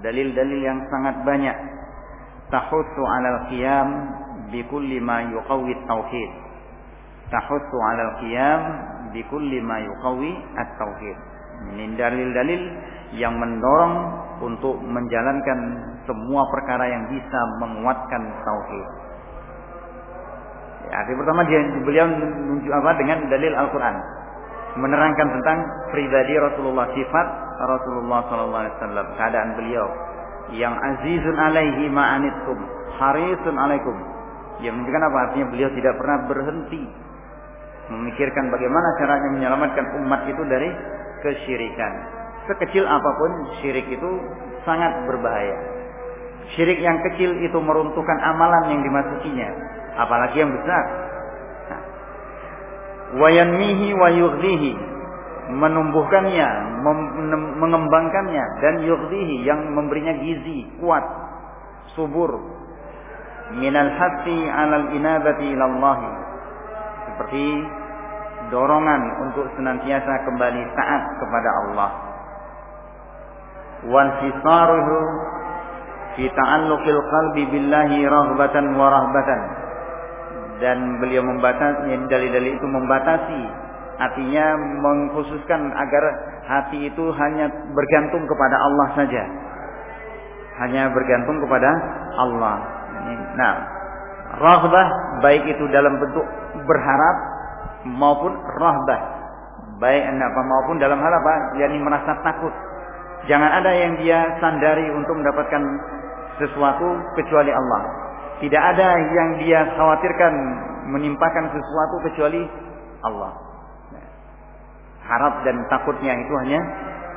dalil-dalil yang sangat banyak. Tahutsu 'alal qiyam bikulli ma yuqawwi tauhid tahutsu 'alal qiyam bikulli ma yuqawwi at-tauhid. Ini dalil-dalil yang mendorong untuk menjalankan semua perkara yang bisa menguatkan tauhid arti pertama dia beliau menunjuk apa dengan dalil Al-Qur'an. Menerangkan tentang pribadi Rasulullah, sifat Rasulullah sallallahu alaihi wasallam, keadaan beliau yang azizun alaihi ma'anitkum, harisun alaikum. Yang menunjukkan apa? Artinya beliau tidak pernah berhenti memikirkan bagaimana caranya menyelamatkan umat itu dari kesyirikan. Sekecil apa pun syirik itu sangat berbahaya. Syirik yang kecil itu meruntuhkan amalan yang dimasukinya apalagi yang besar. Nah. Wayanmihi wa yughdihi menumbuhkannya, mengembangkannya dan yughdihi yang memberinya gizi, kuat, subur. Minal hati 'alal inabati ilallah. Seperti dorongan untuk senantiasa kembali taat kepada Allah. Wan fisaruhu fi ta'alluqil qalbi billahi raghbatan wa rahbatan dan beliau membatasi dalil-dalil itu membatasi. Artinya mengkhususkan agar hati itu hanya bergantung kepada Allah saja. Hanya bergantung kepada Allah. Nah rahbah baik itu dalam bentuk berharap maupun rahbah. Baik apa maupun dalam hal apa yakni merasa takut. Jangan ada yang dia sandari untuk mendapatkan sesuatu kecuali Allah tidak ada yang dia khawatirkan menimpakan sesuatu kecuali Allah. Harap dan takutnya itu hanya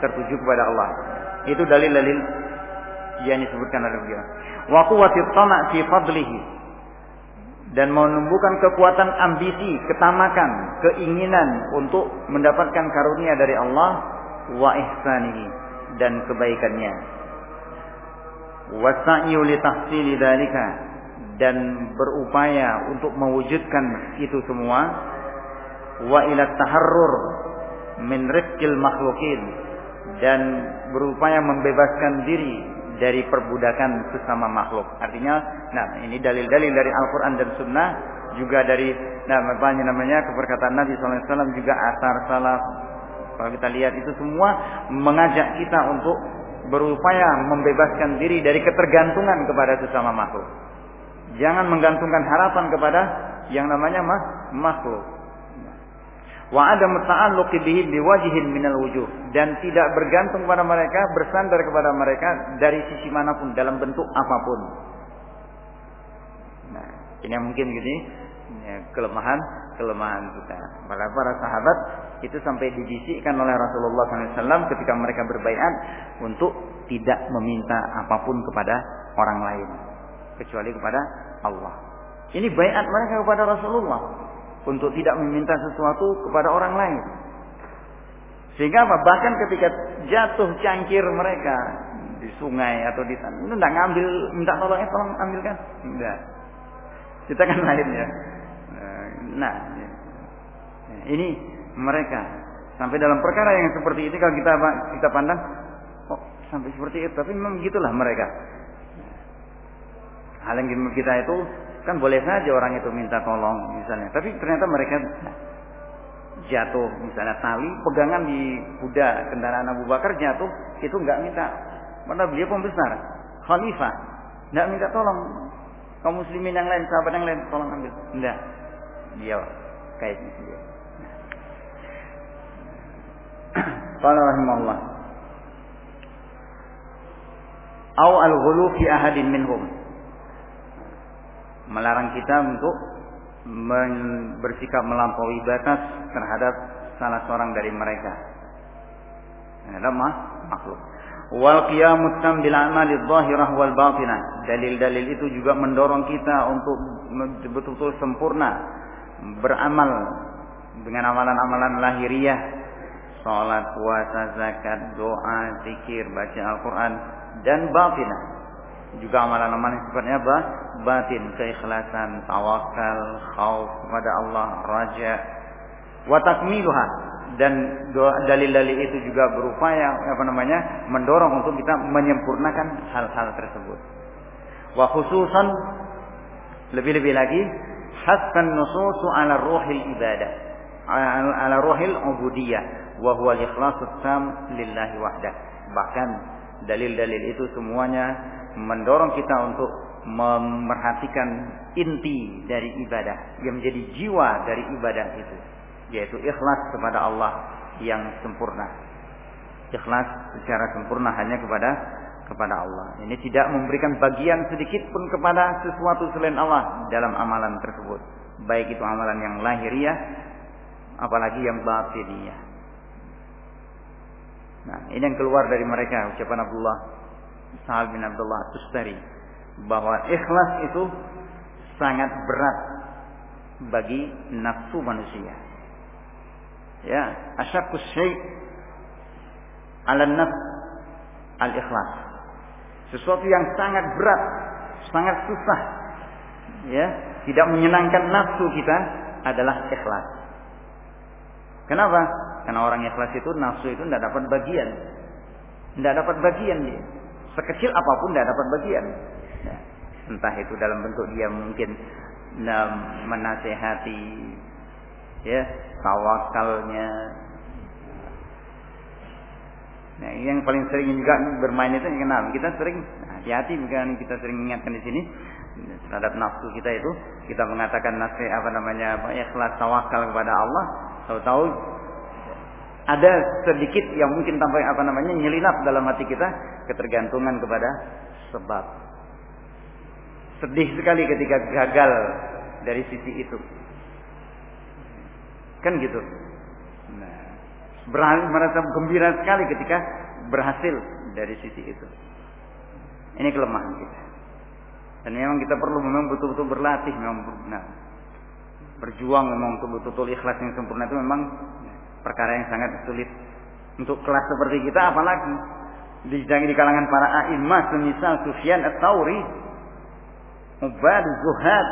tertuju kepada Allah. Itu dalil-dalil yang disebutkan oleh beliau. Wa quwwatit tama' fi fadlihi dan menumbuhkan kekuatan ambisi, ketamakan, keinginan untuk mendapatkan karunia dari Allah wa ihsanihi dan kebaikannya. Wasa'yu li tahsili dzalika dan berupaya untuk mewujudkan itu semua wa ila taharrur min rizqil makhluqin dan berupaya membebaskan diri dari perbudakan sesama makhluk. Artinya, nah ini dalil-dalil dari Al-Quran dan Sunnah juga dari nah apa namanya keperkataan Nabi SAW juga asar salaf. Kalau kita lihat itu semua mengajak kita untuk berupaya membebaskan diri dari ketergantungan kepada sesama makhluk. Jangan menggantungkan harapan kepada yang namanya makhluk wa ada ta'alluqi bihi biwajhin minal wujuh dan tidak bergantung pada mereka bersandar kepada mereka dari sisi mana pun dalam bentuk apa pun. Nah, ini yang mungkin gini ya, kelemahan kelemahan kita. Para para sahabat itu sampai dibisikkan oleh Rasulullah SAW ketika mereka berbaiat untuk tidak meminta apa pun kepada orang lain kecuali kepada Allah. Ini bayat mereka kepada Rasulullah untuk tidak meminta sesuatu kepada orang lain. Sehingga apa? Bahkan ketika jatuh cangkir mereka di sungai atau di sana, itu tidak ngambil, minta tolong, eh tolong ambilkan, tidak. Kita kan lain ya. Nah, ini mereka sampai dalam perkara yang seperti ini kalau kita kita pandang, oh sampai seperti itu, tapi memang begitulah mereka. Hal yang kita itu Kan boleh saja orang itu minta tolong misalnya. Tapi ternyata mereka jatuh misalnya tali pegangan di kuda kendaraan Abu Bakar jatuh itu nggak minta. Padahal beliau pembesar khalifah nggak minta tolong. Kaum muslimin yang lain sahabat yang lain tolong ambil. Enggak dia kayak gitu dia Qala rahimahullah. Au al-ghulu fi ahadin minhum melarang kita untuk bersikap melampaui batas terhadap salah seorang dari mereka. Adalah makhluk. Wal qiyamut tam bil amali dhahirah wal batinah. Dalil-dalil itu juga mendorong kita untuk betul-betul sempurna beramal dengan amalan-amalan lahiriah, salat, puasa, zakat, doa, zikir, baca Al-Qur'an dan batinah juga amalan-amalan yang sifatnya apa? Batin, keikhlasan, tawakal, khauf kepada Allah, raja, wa takmiluha dan dalil-dalil itu juga berupaya apa namanya mendorong untuk kita menyempurnakan hal-hal tersebut. Wa khususan lebih-lebih lagi hasan nususu ala ruhil ibadah ala ruhil ubudiyah wa huwa al-ikhlasus tam lillahi wahdah. Bahkan dalil-dalil itu semuanya mendorong kita untuk memerhatikan inti dari ibadah yang menjadi jiwa dari ibadah itu yaitu ikhlas kepada Allah yang sempurna. Ikhlas secara sempurna hanya kepada kepada Allah. Ini tidak memberikan bagian sedikit pun kepada sesuatu selain Allah dalam amalan tersebut. Baik itu amalan yang lahiriah apalagi yang batiniah. Nah ini yang keluar dari mereka ucapan Abdullah Sa'ad bin Abdullah Tustari bahwa ikhlas itu sangat berat bagi nafsu manusia. Ya, asyakku syai' ala nafs al-ikhlas. Sesuatu yang sangat berat, sangat susah. Ya, tidak menyenangkan nafsu kita adalah ikhlas. Kenapa? Karena orang ikhlas itu nafsu itu tidak dapat bagian. Tidak dapat bagian dia. Sekecil apa pun tidak dapat bagian. Ya. Entah itu dalam bentuk dia mungkin nah, menasehati, ya tawakalnya. Nah, yang paling sering juga bermain itu kenal. Kita sering hati-hati bukan kita sering mengingatkan di sini terhadap nafsu kita itu kita mengatakan nasihat apa namanya apa ikhlas tawakal kepada Allah tahu-tahu ada sedikit yang mungkin tampak apa namanya nyelinap dalam hati kita ketergantungan kepada sebab. Sedih sekali ketika gagal dari sisi itu. Kan gitu. Nah, merasa gembira sekali ketika berhasil dari sisi itu. Ini kelemahan kita. Dan memang kita perlu memang betul-betul berlatih memang nah, berjuang memang betul-betul ikhlas yang sempurna itu memang perkara yang sangat sulit. Untuk kelas seperti kita apalagi di, di kalangan para a'immah semisal Sufyan Ats-Tsauri Ubad Zuhad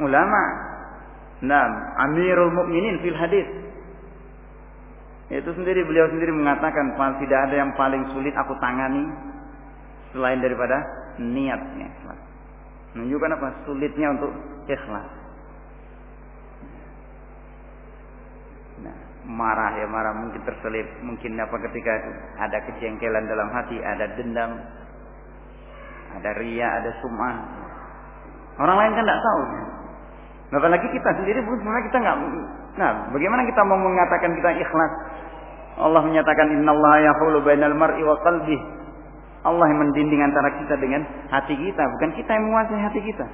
ulama nah Amirul Mukminin fil hadis. Itu sendiri beliau sendiri mengatakan tidak ada yang paling sulit aku tangani selain daripada niatnya menunjukkan apa? Sulitnya untuk ikhlas nah, marah ya marah. Mungkin terselip. Mungkin apa ketika ada kejengkelan dalam hati ada dendam ada ria ada sumah orang lain kan tidak tahu. Nah, apalagi kita sendiri sebenarnya kita nggak nah bagaimana kita mau mengatakan kita ikhlas? Allah menyatakan innallaha yahulu bainal mar'i wa qalbihi Allah yang mendinding antara kita dengan hati kita, bukan kita yang menguasai hati kita.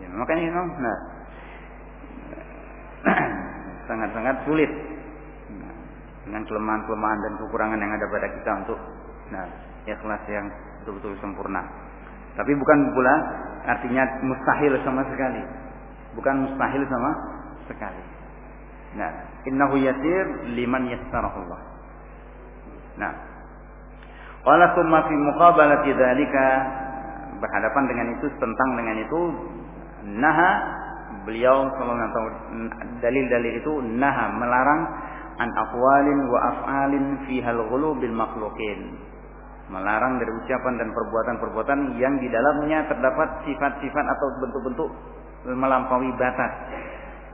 Ya, makanya nah, sangat-sangat sulit nah, dengan kelemahan-kelemahan dan kekurangan yang ada pada kita untuk nah, ikhlas yang betul-betul sempurna. Tapi bukan pula artinya mustahil sama sekali. Bukan mustahil sama sekali. Nah, innahu yasir liman yassarahullah. Nah, Qala summa fi muqabalati dzalika berhadapan dengan itu tentang dengan itu naha beliau sallallahu dalil-dalil itu naha melarang an aqwalin wa af'alin fiha al-ghulu bil makhluqin melarang dari ucapan dan perbuatan-perbuatan yang di dalamnya terdapat sifat-sifat atau bentuk-bentuk melampaui batas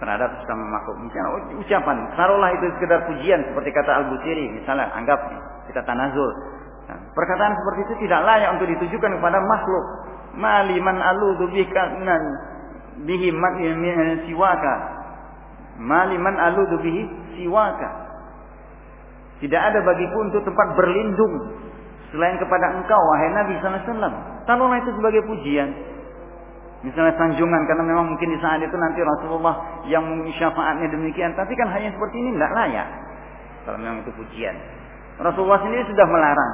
terhadap sesama makhluk. Misalnya ucapan, taruhlah itu sekedar pujian seperti kata Al-Busiri, misalnya anggap kita tanazul. Nah, perkataan seperti itu tidak layak untuk ditujukan kepada makhluk. Maliman alu bihkanan bihi siwaka. Maliman alu bihi siwaka. Tidak ada bagiku untuk tempat berlindung selain kepada engkau wahai Nabi wasallam. Taruhlah itu sebagai pujian. Misalnya sanjungan karena memang mungkin di saat itu nanti Rasulullah yang syafaatnya demikian, tapi kan hanya seperti ini tidak layak. Kalau memang itu pujian. Rasulullah sendiri sudah melarang.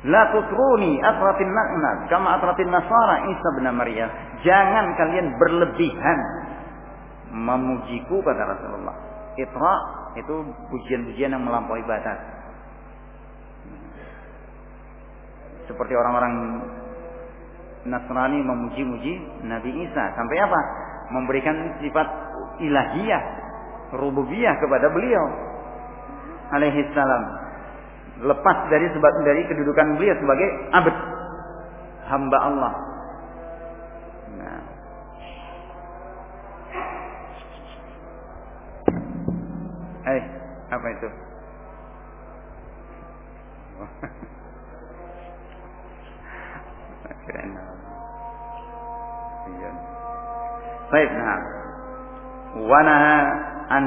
La tutruni atratin na'nat kama atratin nasara Isa bin Maryam. Jangan kalian berlebihan memujiku kata Rasulullah. Itra itu pujian-pujian yang melampaui batas. Seperti orang-orang Nasrani memuji-muji Nabi Isa sampai apa? Memberikan sifat ilahiyah, rububiyah kepada beliau alaihi salam lepas dari sebab dari kedudukan beliau sebagai abd hamba Allah. Nah. Eh, apa itu? Keren. Iya. Baik, nah. Wanaha an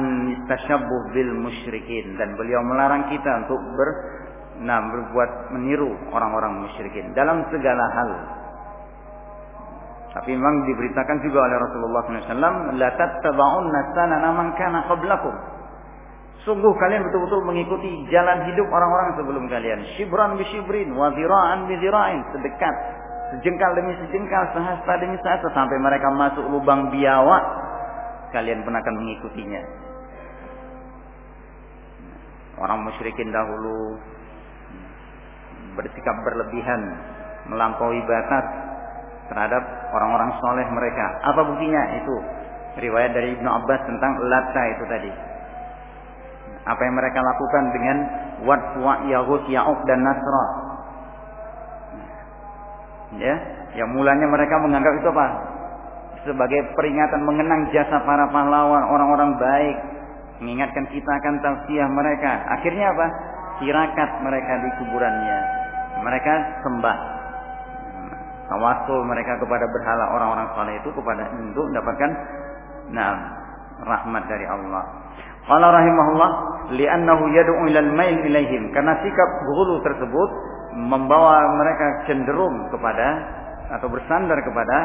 bil musyrikin dan beliau melarang kita untuk ber nah berbuat meniru orang-orang musyrikin dalam segala hal. Tapi memang diberitakan juga oleh Rasulullah SAW, la tattaba'unna sanana man kana qablakum. Sungguh kalian betul-betul mengikuti jalan hidup orang-orang sebelum kalian. Shibran bi shibrin, wa zira'an bi zira'in, sedekat, sejengkal demi sejengkal, sehasta demi sehasta sampai mereka masuk lubang biawak, kalian pun akan mengikutinya. Orang musyrikin dahulu bersikap berlebihan, melampaui batas terhadap orang-orang soleh mereka. Apa buktinya? Itu riwayat dari Ibnu Abbas tentang Latta itu tadi. Apa yang mereka lakukan dengan Wat, Wa, Yahud, Ya'uq dan Nasra. Ya, yang mulanya mereka menganggap itu apa? Sebagai peringatan mengenang jasa para pahlawan, orang-orang baik, mengingatkan kita akan tausiah mereka. Akhirnya apa? Tirakat mereka di kuburannya. Mereka sembah. Tawasul mereka kepada berhala orang-orang saleh itu kepada untuk mendapatkan nah rahmat dari Allah. Qala rahimahullah li'annahu yad'u ilal mail ilaihim. Karena sikap ghulu tersebut membawa mereka cenderung kepada atau bersandar kepada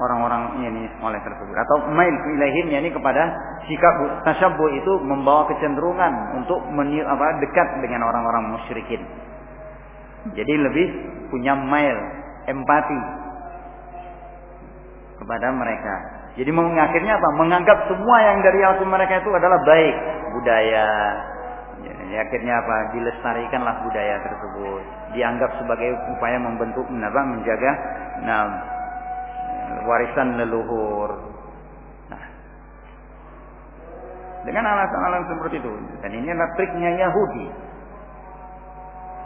orang-orang ini oleh tersebut atau main ilahim ini kepada sikap tasyabbuh itu membawa kecenderungan untuk menil, apa dekat dengan orang-orang musyrikin. Jadi lebih punya mail empati kepada mereka. Jadi mengakhirnya apa? Menganggap semua yang dari alquran mereka itu adalah baik, budaya. Jadi akhirnya apa? Dilestarikanlah budaya tersebut. Dianggap sebagai upaya membentuk, apa? Menjaga, nah, warisan leluhur. Nah, dengan alasan-alasan seperti itu. Dan ini adalah triknya Yahudi.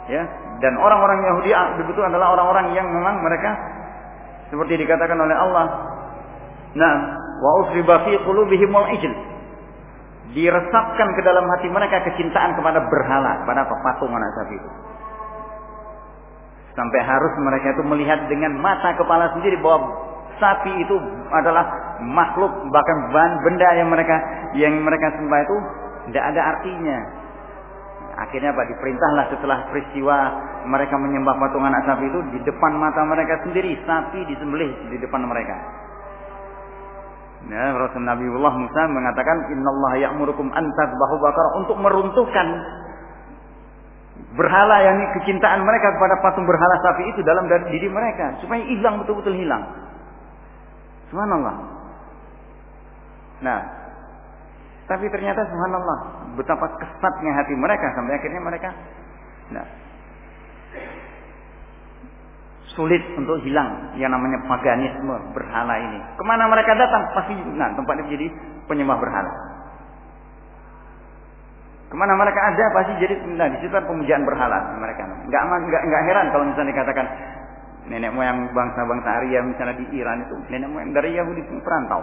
Ya, dan orang-orang Yahudi betul adalah orang-orang yang memang mereka seperti dikatakan oleh Allah. Nah, wa usriba fi qulubihimul ijl. Diresapkan ke dalam hati mereka kecintaan kepada berhala, kepada patung anak sapi itu. Sampai harus mereka itu melihat dengan mata kepala sendiri bahwa sapi itu adalah makhluk bahkan benda yang mereka yang mereka sembah itu tidak ada artinya. Akhirnya apa? Diperintahlah setelah peristiwa mereka menyembah patung anak sapi itu di depan mata mereka sendiri sapi disembelih di depan mereka. Ya, Rasul Nabiullah Musa mengatakan Innallaha ya'murukum an tadhbahu bakar untuk meruntuhkan berhala yang kecintaan mereka kepada patung berhala sapi itu dalam diri mereka supaya hilang betul-betul hilang. Subhanallah. Nah, tapi ternyata subhanallah betapa kesatnya hati mereka sampai akhirnya mereka nah, sulit untuk hilang yang namanya paganisme berhala ini. Ke mana mereka datang pasti nah tempatnya menjadi penyembah berhala. Ke mana mereka ada pasti jadi nah di situ pemujaan berhala mereka. Enggak enggak enggak heran kalau misalnya dikatakan nenek moyang bangsa-bangsa Arya misalnya di Iran itu. Nenek moyang dari Yahudi perantau.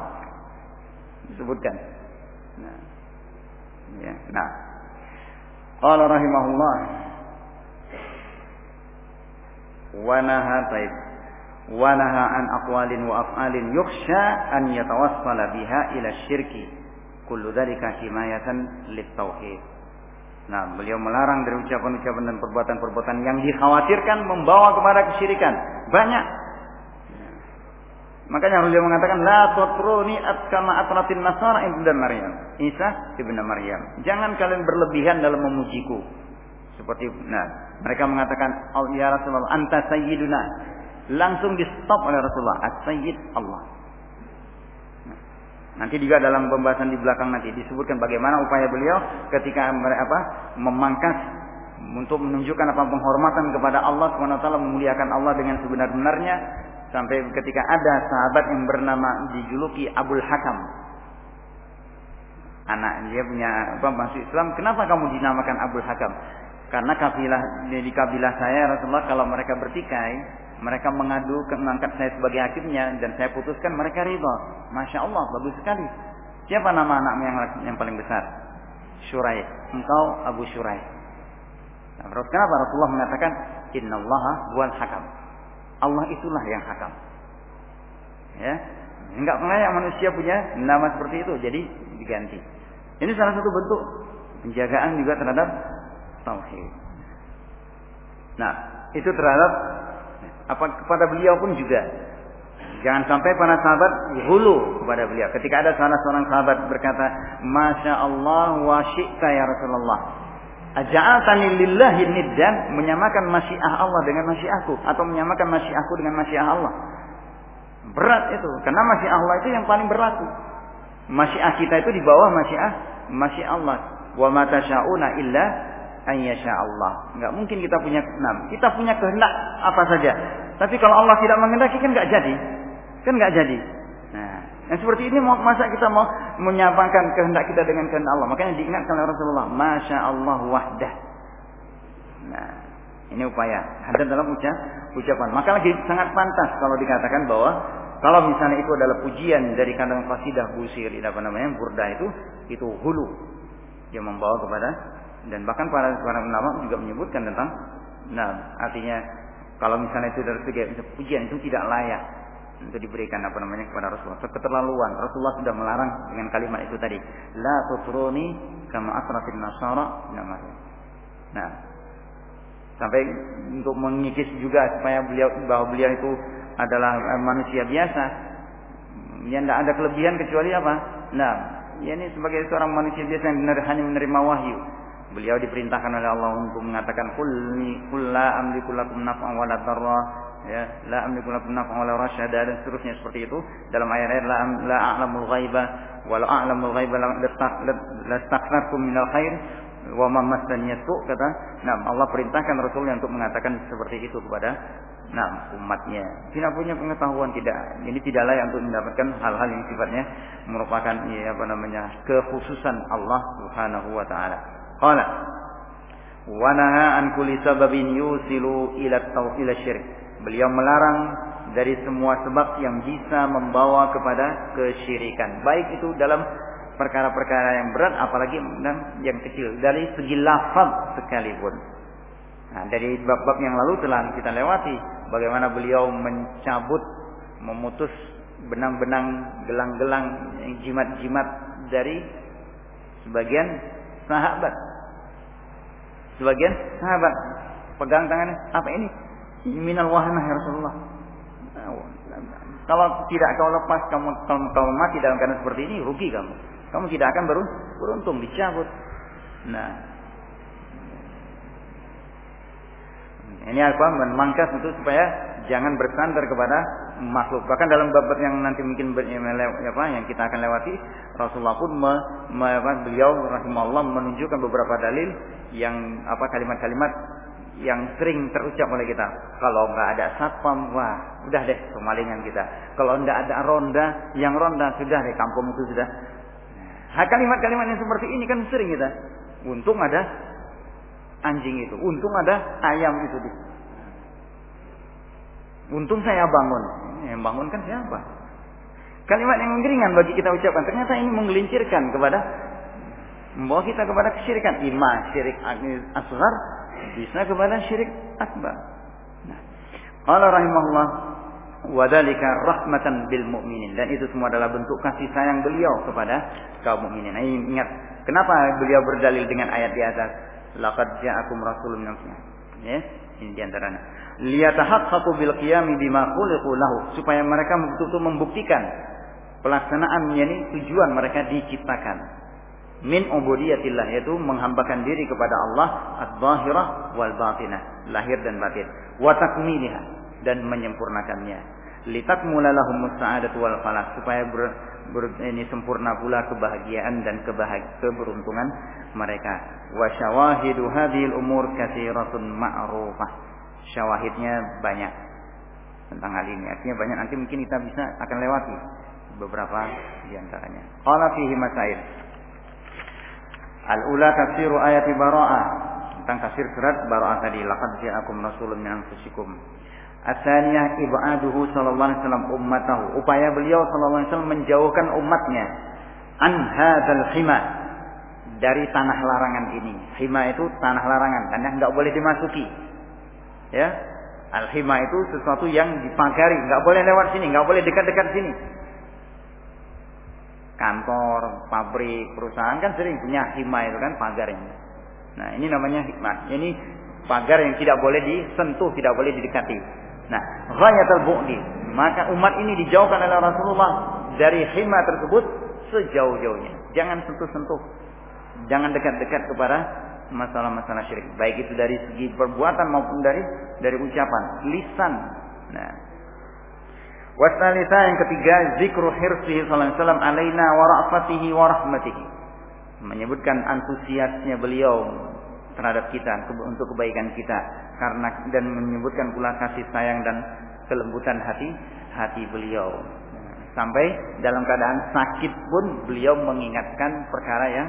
Disebutkan. Nah. Ya. Nah. Qala rahimahullah. Wa naha taib wa naha an aqwalin wa af'alin yukhsha an yatawassala biha ila syirki. Kullu dhalika himayatan lit tauhid Nah, beliau melarang dari ucapan-ucapan dan perbuatan-perbuatan yang dikhawatirkan membawa kepada kesyirikan. Banyak. Makanya beliau mengatakan la tutruni atkama atratin nasara ibnu Maryam. Isa ibnu Maryam. Jangan kalian berlebihan dalam memujiku. Seperti nah, mereka mengatakan, "Oh ya Rasulullah, anta sayyiduna." Langsung di stop oleh Rasulullah, "As-sayyid Allah." Nanti juga dalam pembahasan di belakang nanti disebutkan bagaimana upaya beliau ketika apa memangkas untuk menunjukkan apa penghormatan kepada Allah SWT memuliakan Allah dengan sebenar-benarnya sampai ketika ada sahabat yang bernama dijuluki Abul Hakam. Anak dia punya apa masuk Islam kenapa kamu dinamakan Abul Hakam? Karena kabilah di kabilah saya Rasulullah kalau mereka bertikai mereka mengadu mengangkat saya sebagai hakimnya dan saya putuskan mereka ridha. Masya Allah, bagus sekali. Siapa nama anakmu yang yang paling besar? Syurai. Engkau Abu Syurai. Nah, kenapa Rasulullah mengatakan Inna Allah wal hakam. Allah itulah yang hakam. Ya, enggak layak manusia punya nama seperti itu, jadi diganti. Ini salah satu bentuk penjagaan juga terhadap tauhid. Nah, itu terhadap apa kepada beliau pun juga. Jangan sampai para sahabat hulu kepada beliau. Ketika ada salah seorang sahabat berkata, Masya Allah wa syi'ta ya Rasulullah. Aja'atani lillahi niddan menyamakan masyiah Allah dengan masyiahku atau menyamakan masyiahku dengan masyiah Allah. Berat itu karena masyiah Allah itu yang paling berlaku. Masyiah kita itu di bawah masyiah masyiah Allah. Wa mata syauna illa ayyasha Allah. Enggak mungkin kita punya enam. Kita punya kehendak apa saja. Tapi kalau Allah tidak menghendaki kan enggak jadi. Kan enggak jadi. Nah, yang seperti ini masa kita mau menyampaikan kehendak kita dengan kehendak Allah. Makanya diingatkan oleh Rasulullah, "Masya Allah wahdah." Nah, ini upaya. Ada dalam ucap, ucapan. Maka lagi sangat pantas kalau dikatakan bahwa kalau misalnya itu adalah pujian dari kandang qasidah busir, apa namanya, burda itu, itu hulu yang membawa kepada dan bahkan para para ulama juga menyebutkan tentang nah artinya kalau misalnya itu dari segi pujian itu tidak layak untuk diberikan apa namanya kepada Rasulullah keterlaluan Rasulullah sudah melarang dengan kalimat itu tadi la tutruni kama asrafin nasara namanya nah sampai untuk mengikis juga supaya beliau bahwa beliau itu adalah manusia biasa yang tidak ada kelebihan kecuali apa? Nah, ya ini sebagai seorang manusia biasa yang benar hanya menerima wahyu. Beliau diperintahkan oleh Allah untuk mengatakan kulli kulla amliku lakum naf'an wa la darra. Ya la amliku lakum naf'an wa la rasyada dan seterusnya seperti itu. Dalam ayat-ayat la, la a'lamul ghaiba wa la a'lamul ghaiba la tastaghfartum minal khair wa ma massani kata. Nah Allah perintahkan rasulnya untuk mengatakan seperti itu kepada nah umatnya. Tidak punya pengetahuan tidak. Ini tidak layak untuk mendapatkan hal-hal yang sifatnya merupakan ya, apa namanya kekhususan Allah Subhanahu wa taala qala wa naha an kulli sababin yusilu ila syirik beliau melarang dari semua sebab yang bisa membawa kepada kesyirikan. Baik itu dalam perkara-perkara yang berat apalagi yang kecil. Dari segi lafaz sekalipun. Nah dari bab-bab yang lalu telah kita lewati bagaimana beliau mencabut, memutus benang-benang, gelang-gelang, jimat-jimat dari sebagian sahabat. Sebagian sahabat pegang tangannya, apa ini? Minal wahana ya Rasulullah. Kalau tidak kau lepas, kamu kamu, kamu mati dalam keadaan seperti ini, rugi kamu. Kamu tidak akan beruntung dicabut. Nah, Ini apa? Memangkas untuk supaya jangan bersandar kepada makhluk. Bahkan dalam bab yang nanti mungkin apa yang kita akan lewati, Rasulullah pun me, me, beliau rahimahullah menunjukkan beberapa dalil yang apa kalimat-kalimat yang sering terucap oleh kita. Kalau nggak ada satpam, wah, udah deh kemalingan kita. Kalau nggak ada ronda, yang ronda sudah deh kampung itu sudah. Nah, kalimat-kalimat yang seperti ini kan sering kita. Untung ada anjing itu. Untung ada ayam itu. Untung saya bangun. Yang bangun kan siapa? Kalimat yang mengeringan bagi kita ucapkan. Ternyata ini menggelincirkan kepada membawa kita kepada kesyirikan. Ima syirik asghar bisa kepada syirik akbar. Nah, Allah rahimahullah wadalika rahmatan bil mu'minin dan itu semua adalah bentuk kasih sayang beliau kepada kaum mukminin. Nah, ingat kenapa beliau berdalil dengan ayat di atas? laqad ja'akum rasulun min Ya, ini di antaranya. Liyatahaqqaqu bil qiyami bima khuliqu lahu supaya mereka betul-betul membuktikan pelaksanaan yakni tujuan mereka diciptakan. Min ubudiyatillah yaitu menghambakan diri kepada Allah az-zahirah wal batinah, lahir dan batin, wa takmiliha dan menyempurnakannya. Litakmula lahum sa'adatu wal falah supaya ber, ber, ini sempurna pula kebahagiaan dan kebahag keberuntungan mereka. Wa syawahidu hadhil umur katsiratun ma'rufah. Syawahidnya banyak tentang hal ini. Artinya banyak nanti mungkin kita bisa akan lewati beberapa di antaranya. Qala fihi masail. Al-ula tafsiru ayat bara'ah tentang tafsir surat bara'ah tadi laqad ja'akum rasulun min anfusikum Asalnya ibaduhu sallallahu alaihi wasallam ummatahu. Upaya beliau sallallahu alaihi wasallam menjauhkan umatnya an hadzal hima dari tanah larangan ini. Hima itu tanah larangan karena enggak boleh dimasuki. Ya. Al-hima itu sesuatu yang dipagari, enggak boleh lewat sini, enggak boleh dekat-dekat sini. Kantor, pabrik, perusahaan kan sering punya hima itu kan pagarnya. Nah, ini namanya hikmah. Ini pagar yang tidak boleh disentuh, tidak boleh didekati. Nah, ghayatul bu'di. Maka umat ini dijauhkan oleh Rasulullah dari hima tersebut sejauh-jauhnya. Jangan sentuh-sentuh. Jangan dekat-dekat kepada masalah-masalah syirik. Baik itu dari segi perbuatan maupun dari dari ucapan, lisan. Nah, Wasalisa yang ketiga zikru hirsihi sallallahu alaihi alaina wa ra'fatihi wa rahmatihi. Menyebutkan antusiasnya beliau terhadap kita untuk kebaikan kita karena dan menyebutkan pula kasih sayang dan kelembutan hati hati beliau sampai dalam keadaan sakit pun beliau mengingatkan perkara yang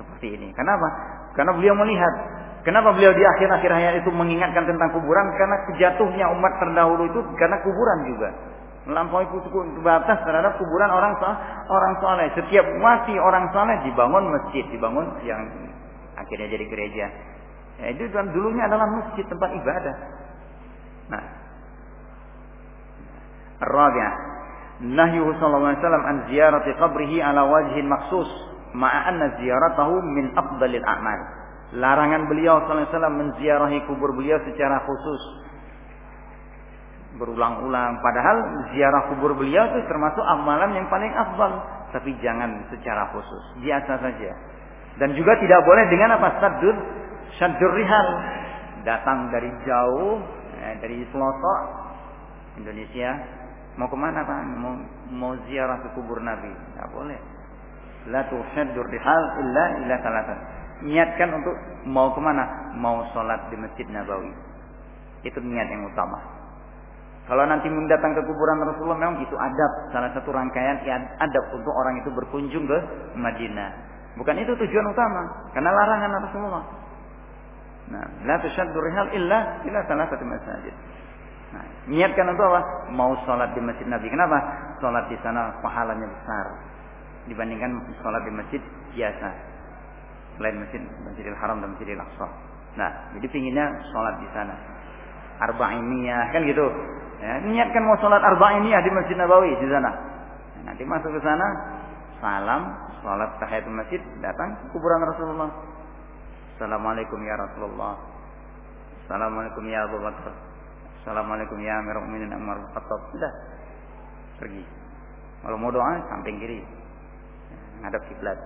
seperti ini. Kenapa? Karena beliau melihat kenapa beliau di akhir-akhir hayat itu mengingatkan tentang kuburan karena kejatuhnya umat terdahulu itu karena kuburan juga melampaui batas terhadap kuburan orang orang soleh. Setiap mati orang soleh dibangun masjid, dibangun yang akhirnya jadi gereja. Ya, itu kan dulunya adalah masjid tempat ibadah. Nah, Rabi'ah Nahyuhu sallallahu alaihi wasallam an ziyarati qabrihi ala wajhin maksus ma'a anna ziyaratahu min afdalil a'mal. Larangan beliau sallallahu alaihi wasallam menziarahi kubur beliau secara khusus berulang-ulang. Padahal ziarah kubur beliau itu termasuk amalan yang paling afdal. Tapi jangan secara khusus. Biasa saja. Dan juga tidak boleh dengan apa? Saddur rihal. Datang dari jauh, eh, dari pelosok Indonesia. Mau ke mana Pak? Mau, mau ziarah ke kubur Nabi. Tidak boleh. La tusaddur rihal illa illa salatan. Niatkan untuk mau ke mana? Mau sholat di Masjid Nabawi. Itu niat yang utama. Kalau nanti mendatang ke kuburan Rasulullah memang itu adab, salah satu rangkaian adab untuk orang itu berkunjung ke Madinah. Bukan itu tujuan utama, karena larangan Rasulullah. Nah, la tushaddu rihal illa salah satu masjid. Nah, niatkan untuk apa? Mau sholat di masjid Nabi. Kenapa? Sholat di sana pahalanya besar dibandingkan sholat di masjid biasa. Selain masjid Masjidil Haram dan Masjidil Aqsa. Nah, jadi pinginnya sholat di sana. Arba'iniyah kan gitu. Ya, niatkan mau sholat arba'iniyah di Masjid Nabawi di sana. Nanti masuk ke sana, salam, sholat tahiyatul masjid, datang kuburan Rasulullah. Assalamualaikum ya Rasulullah. Assalamualaikum ya Abu Bakar. Assalamualaikum ya Amirul Mukminin Umar Khattab. Sudah. Pergi. Kalau mau doa samping kiri. Ngadap kiblat.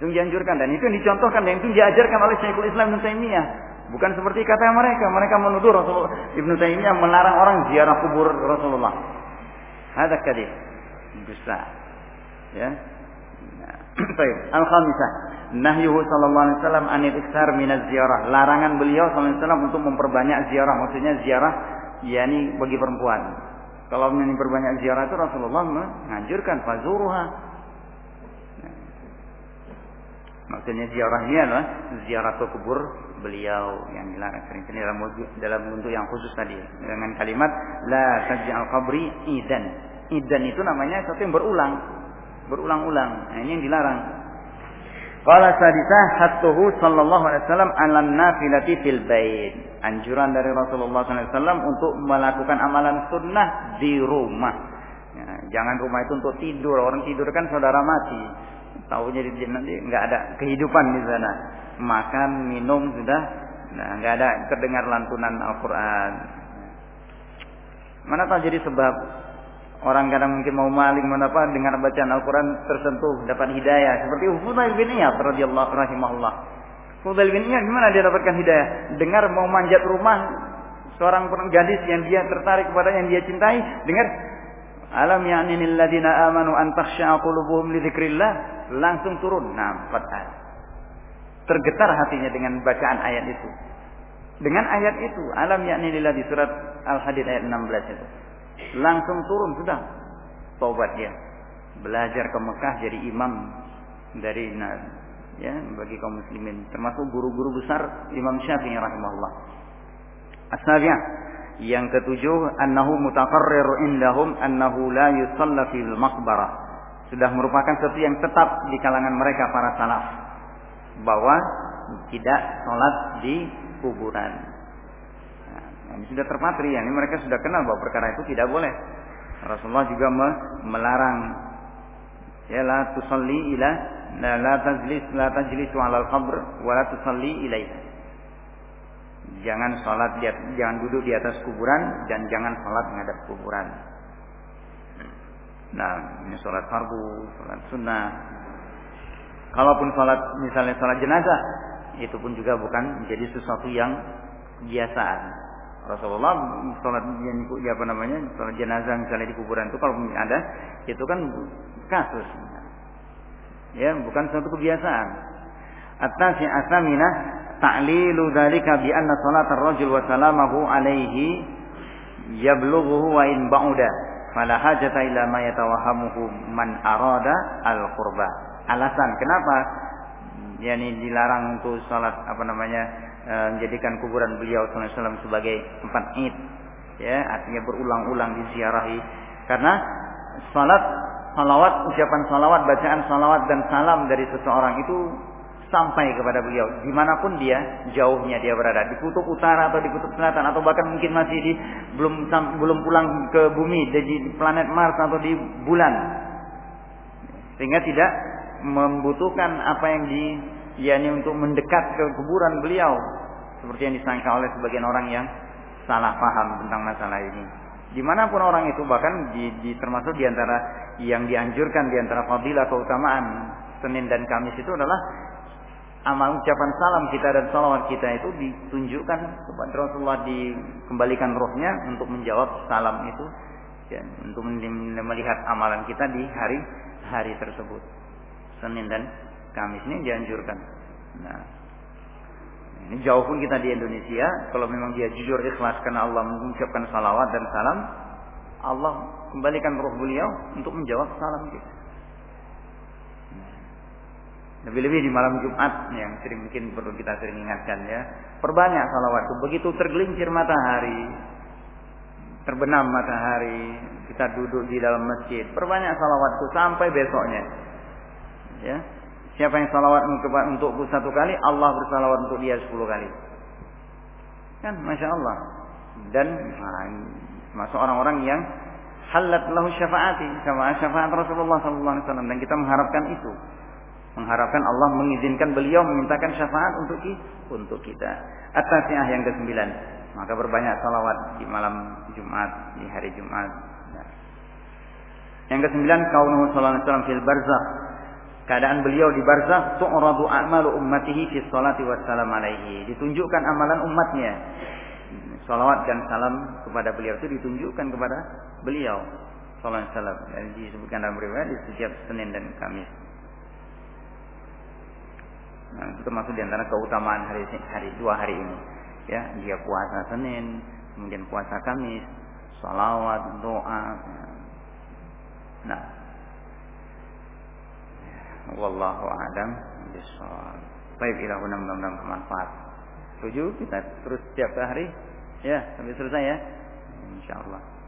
Itu dianjurkan dan itu yang dicontohkan dan itu diajarkan oleh Syekhul Islam Ibnu Taimiyah Bukan seperti kata mereka. Mereka menuduh Rasulullah Ibnu Taimiyah melarang orang ziarah kubur Rasulullah. Ada kadih. Dusta. Ya. Baik. Al-khamisah. Nahyuhu sallallahu alaihi wasallam anil iksar minaz ziarah. Larangan beliau sallallahu alaihi wasallam untuk memperbanyak ziarah. Maksudnya ziarah yakni bagi perempuan. Kalau ingin berbanyak ziarah itu Rasulullah menganjurkan fazuruha Maksudnya ziarah ini adalah ziarah ke kubur beliau yang dilarang sering-sering dalam dalam bentuk yang khusus tadi dengan kalimat la taj'al qabri idan. Idan itu namanya sesuatu yang berulang, berulang-ulang. Nah, ini yang dilarang. Qala sadisah hatuhu sallallahu alaihi wasallam 'ala nafilati fil bait. Anjuran dari Rasulullah SAW untuk melakukan amalan sunnah di rumah. Ya, jangan rumah itu untuk tidur. Orang tidur kan saudara mati. Tahunya di nanti nggak ada kehidupan di sana. Makan minum sudah. Nah nggak ada terdengar lantunan Al-Quran. Mana tahu jadi sebab orang kadang mungkin mau maling mana apa dengar bacaan Al-Quran tersentuh dapat hidayah. Seperti Fudail bin Iyad radhiyallahu rahimahullah Fudail bin Iyad gimana dia dapatkan hidayah dengar mau manjat rumah seorang gadis yang dia tertarik kepada yang dia cintai dengar Alam ya'ni ladina amanu an takhsha'a qulubuhum li dzikrillah langsung turun. Nah, empat ayat. Tergetar hatinya dengan bacaan ayat itu. Dengan ayat itu, alam yakni di surat Al-Hadid ayat 16 itu. Langsung turun sudah. Taubat dia. Belajar ke Mekah jadi imam dari ya bagi kaum muslimin termasuk guru-guru besar Imam Syafi'i rahimahullah. Asnabiyah yang ketujuh annahu mutaqarrir indahum annahu la yusalla fil maqbarah sudah merupakan sesuatu yang tetap di kalangan mereka para salaf bahwa tidak sholat di kuburan. Nah, ini sudah terpatri, ya. ini mereka sudah kenal bahwa perkara itu tidak boleh. Rasulullah juga melarang ya la tusalli ila la, la tajlis la tajlisu ala al-qabr wa la tusalli ilaiha. Jangan sholat di, jangan duduk di atas kuburan dan jangan sholat menghadap kuburan. Nah, ini sholat fardu, sholat sunnah. Kalaupun sholat, misalnya sholat jenazah, itu pun juga bukan menjadi sesuatu yang kebiasaan. Rasulullah sholat yang ya apa namanya sholat jenazah misalnya di kuburan itu kalau ada itu kan kasus. Ya bukan suatu kebiasaan. Atas yang asamina ta'lilu dzalika bi anna salat ar-rajul wa salamahu alaihi yablughu wa in ba'uda. Fala hajata ila ma yatawahamuhu man arada al qurba. Alasan kenapa yakni dilarang untuk salat apa namanya e, menjadikan kuburan beliau sallallahu sebagai tempat id ya artinya berulang-ulang diziarahi. Karena salat salawat ucapan salawat bacaan salawat dan salam dari seseorang itu sampai kepada beliau. Di mana pun dia jauhnya dia berada. Di kutub utara atau di kutub selatan atau bahkan mungkin masih di belum belum pulang ke bumi di planet Mars atau di bulan. Sehingga tidak membutuhkan apa yang di yakni untuk mendekat ke kuburan beliau. Seperti yang disangka oleh sebagian orang yang salah paham tentang masalah ini. Di mana pun orang itu bahkan di, di termasuk di antara yang dianjurkan di antara fadilah keutamaan Senin dan Kamis itu adalah amal ucapan salam kita dan salawat kita itu ditunjukkan kepada Rasulullah dikembalikan rohnya untuk menjawab salam itu dan untuk melihat amalan kita di hari hari tersebut Senin dan Kamis ini dianjurkan. Nah, ini jauh pun kita di Indonesia, kalau memang dia jujur ikhlas karena Allah mengucapkan salawat dan salam, Allah kembalikan roh beliau untuk menjawab salam kita. Lebih-lebih di malam Jumat yang sering mungkin perlu kita sering ingatkan ya. Perbanyak salawat itu begitu tergelincir matahari, terbenam matahari, kita duduk di dalam masjid, perbanyak salawat itu sampai besoknya. Ya. Siapa yang salawat untukku satu kali, Allah bersalawat untuk dia sepuluh kali. Kan, masya Allah. Dan nah, masuk orang-orang yang halat lahu syafaati sama syafaat Rasulullah Sallallahu Alaihi Wasallam dan kita mengharapkan itu mengharapkan Allah mengizinkan beliau memintakan syafaat untuk untuk kita. Atas yang ke-9. Maka berbanyak salawat di malam Jumat, di hari Jumat. Ya. Yang ke-9 kaunuhu sallallahu alaihi wasallam fil barzakh. Keadaan beliau di barzakh tu'radu a'malu ummatihi fi sholati wassalam alaihi. Ditunjukkan amalan umatnya. Salawat dan salam kepada beliau itu ditunjukkan kepada beliau sallallahu alaihi wasallam. Dan disebutkan dalam riwayat di setiap Senin dan Kamis. Nah, itu termasuk di antara keutamaan hari hari dua hari ini. Ya, dia puasa Senin, kemudian puasa Kamis, salawat, doa. Nah, wallahu a'lam bishawab. Baik, ilah mudah-mudahan bermanfaat. Tujuh kita terus setiap hari ya sampai selesai ya. Insyaallah.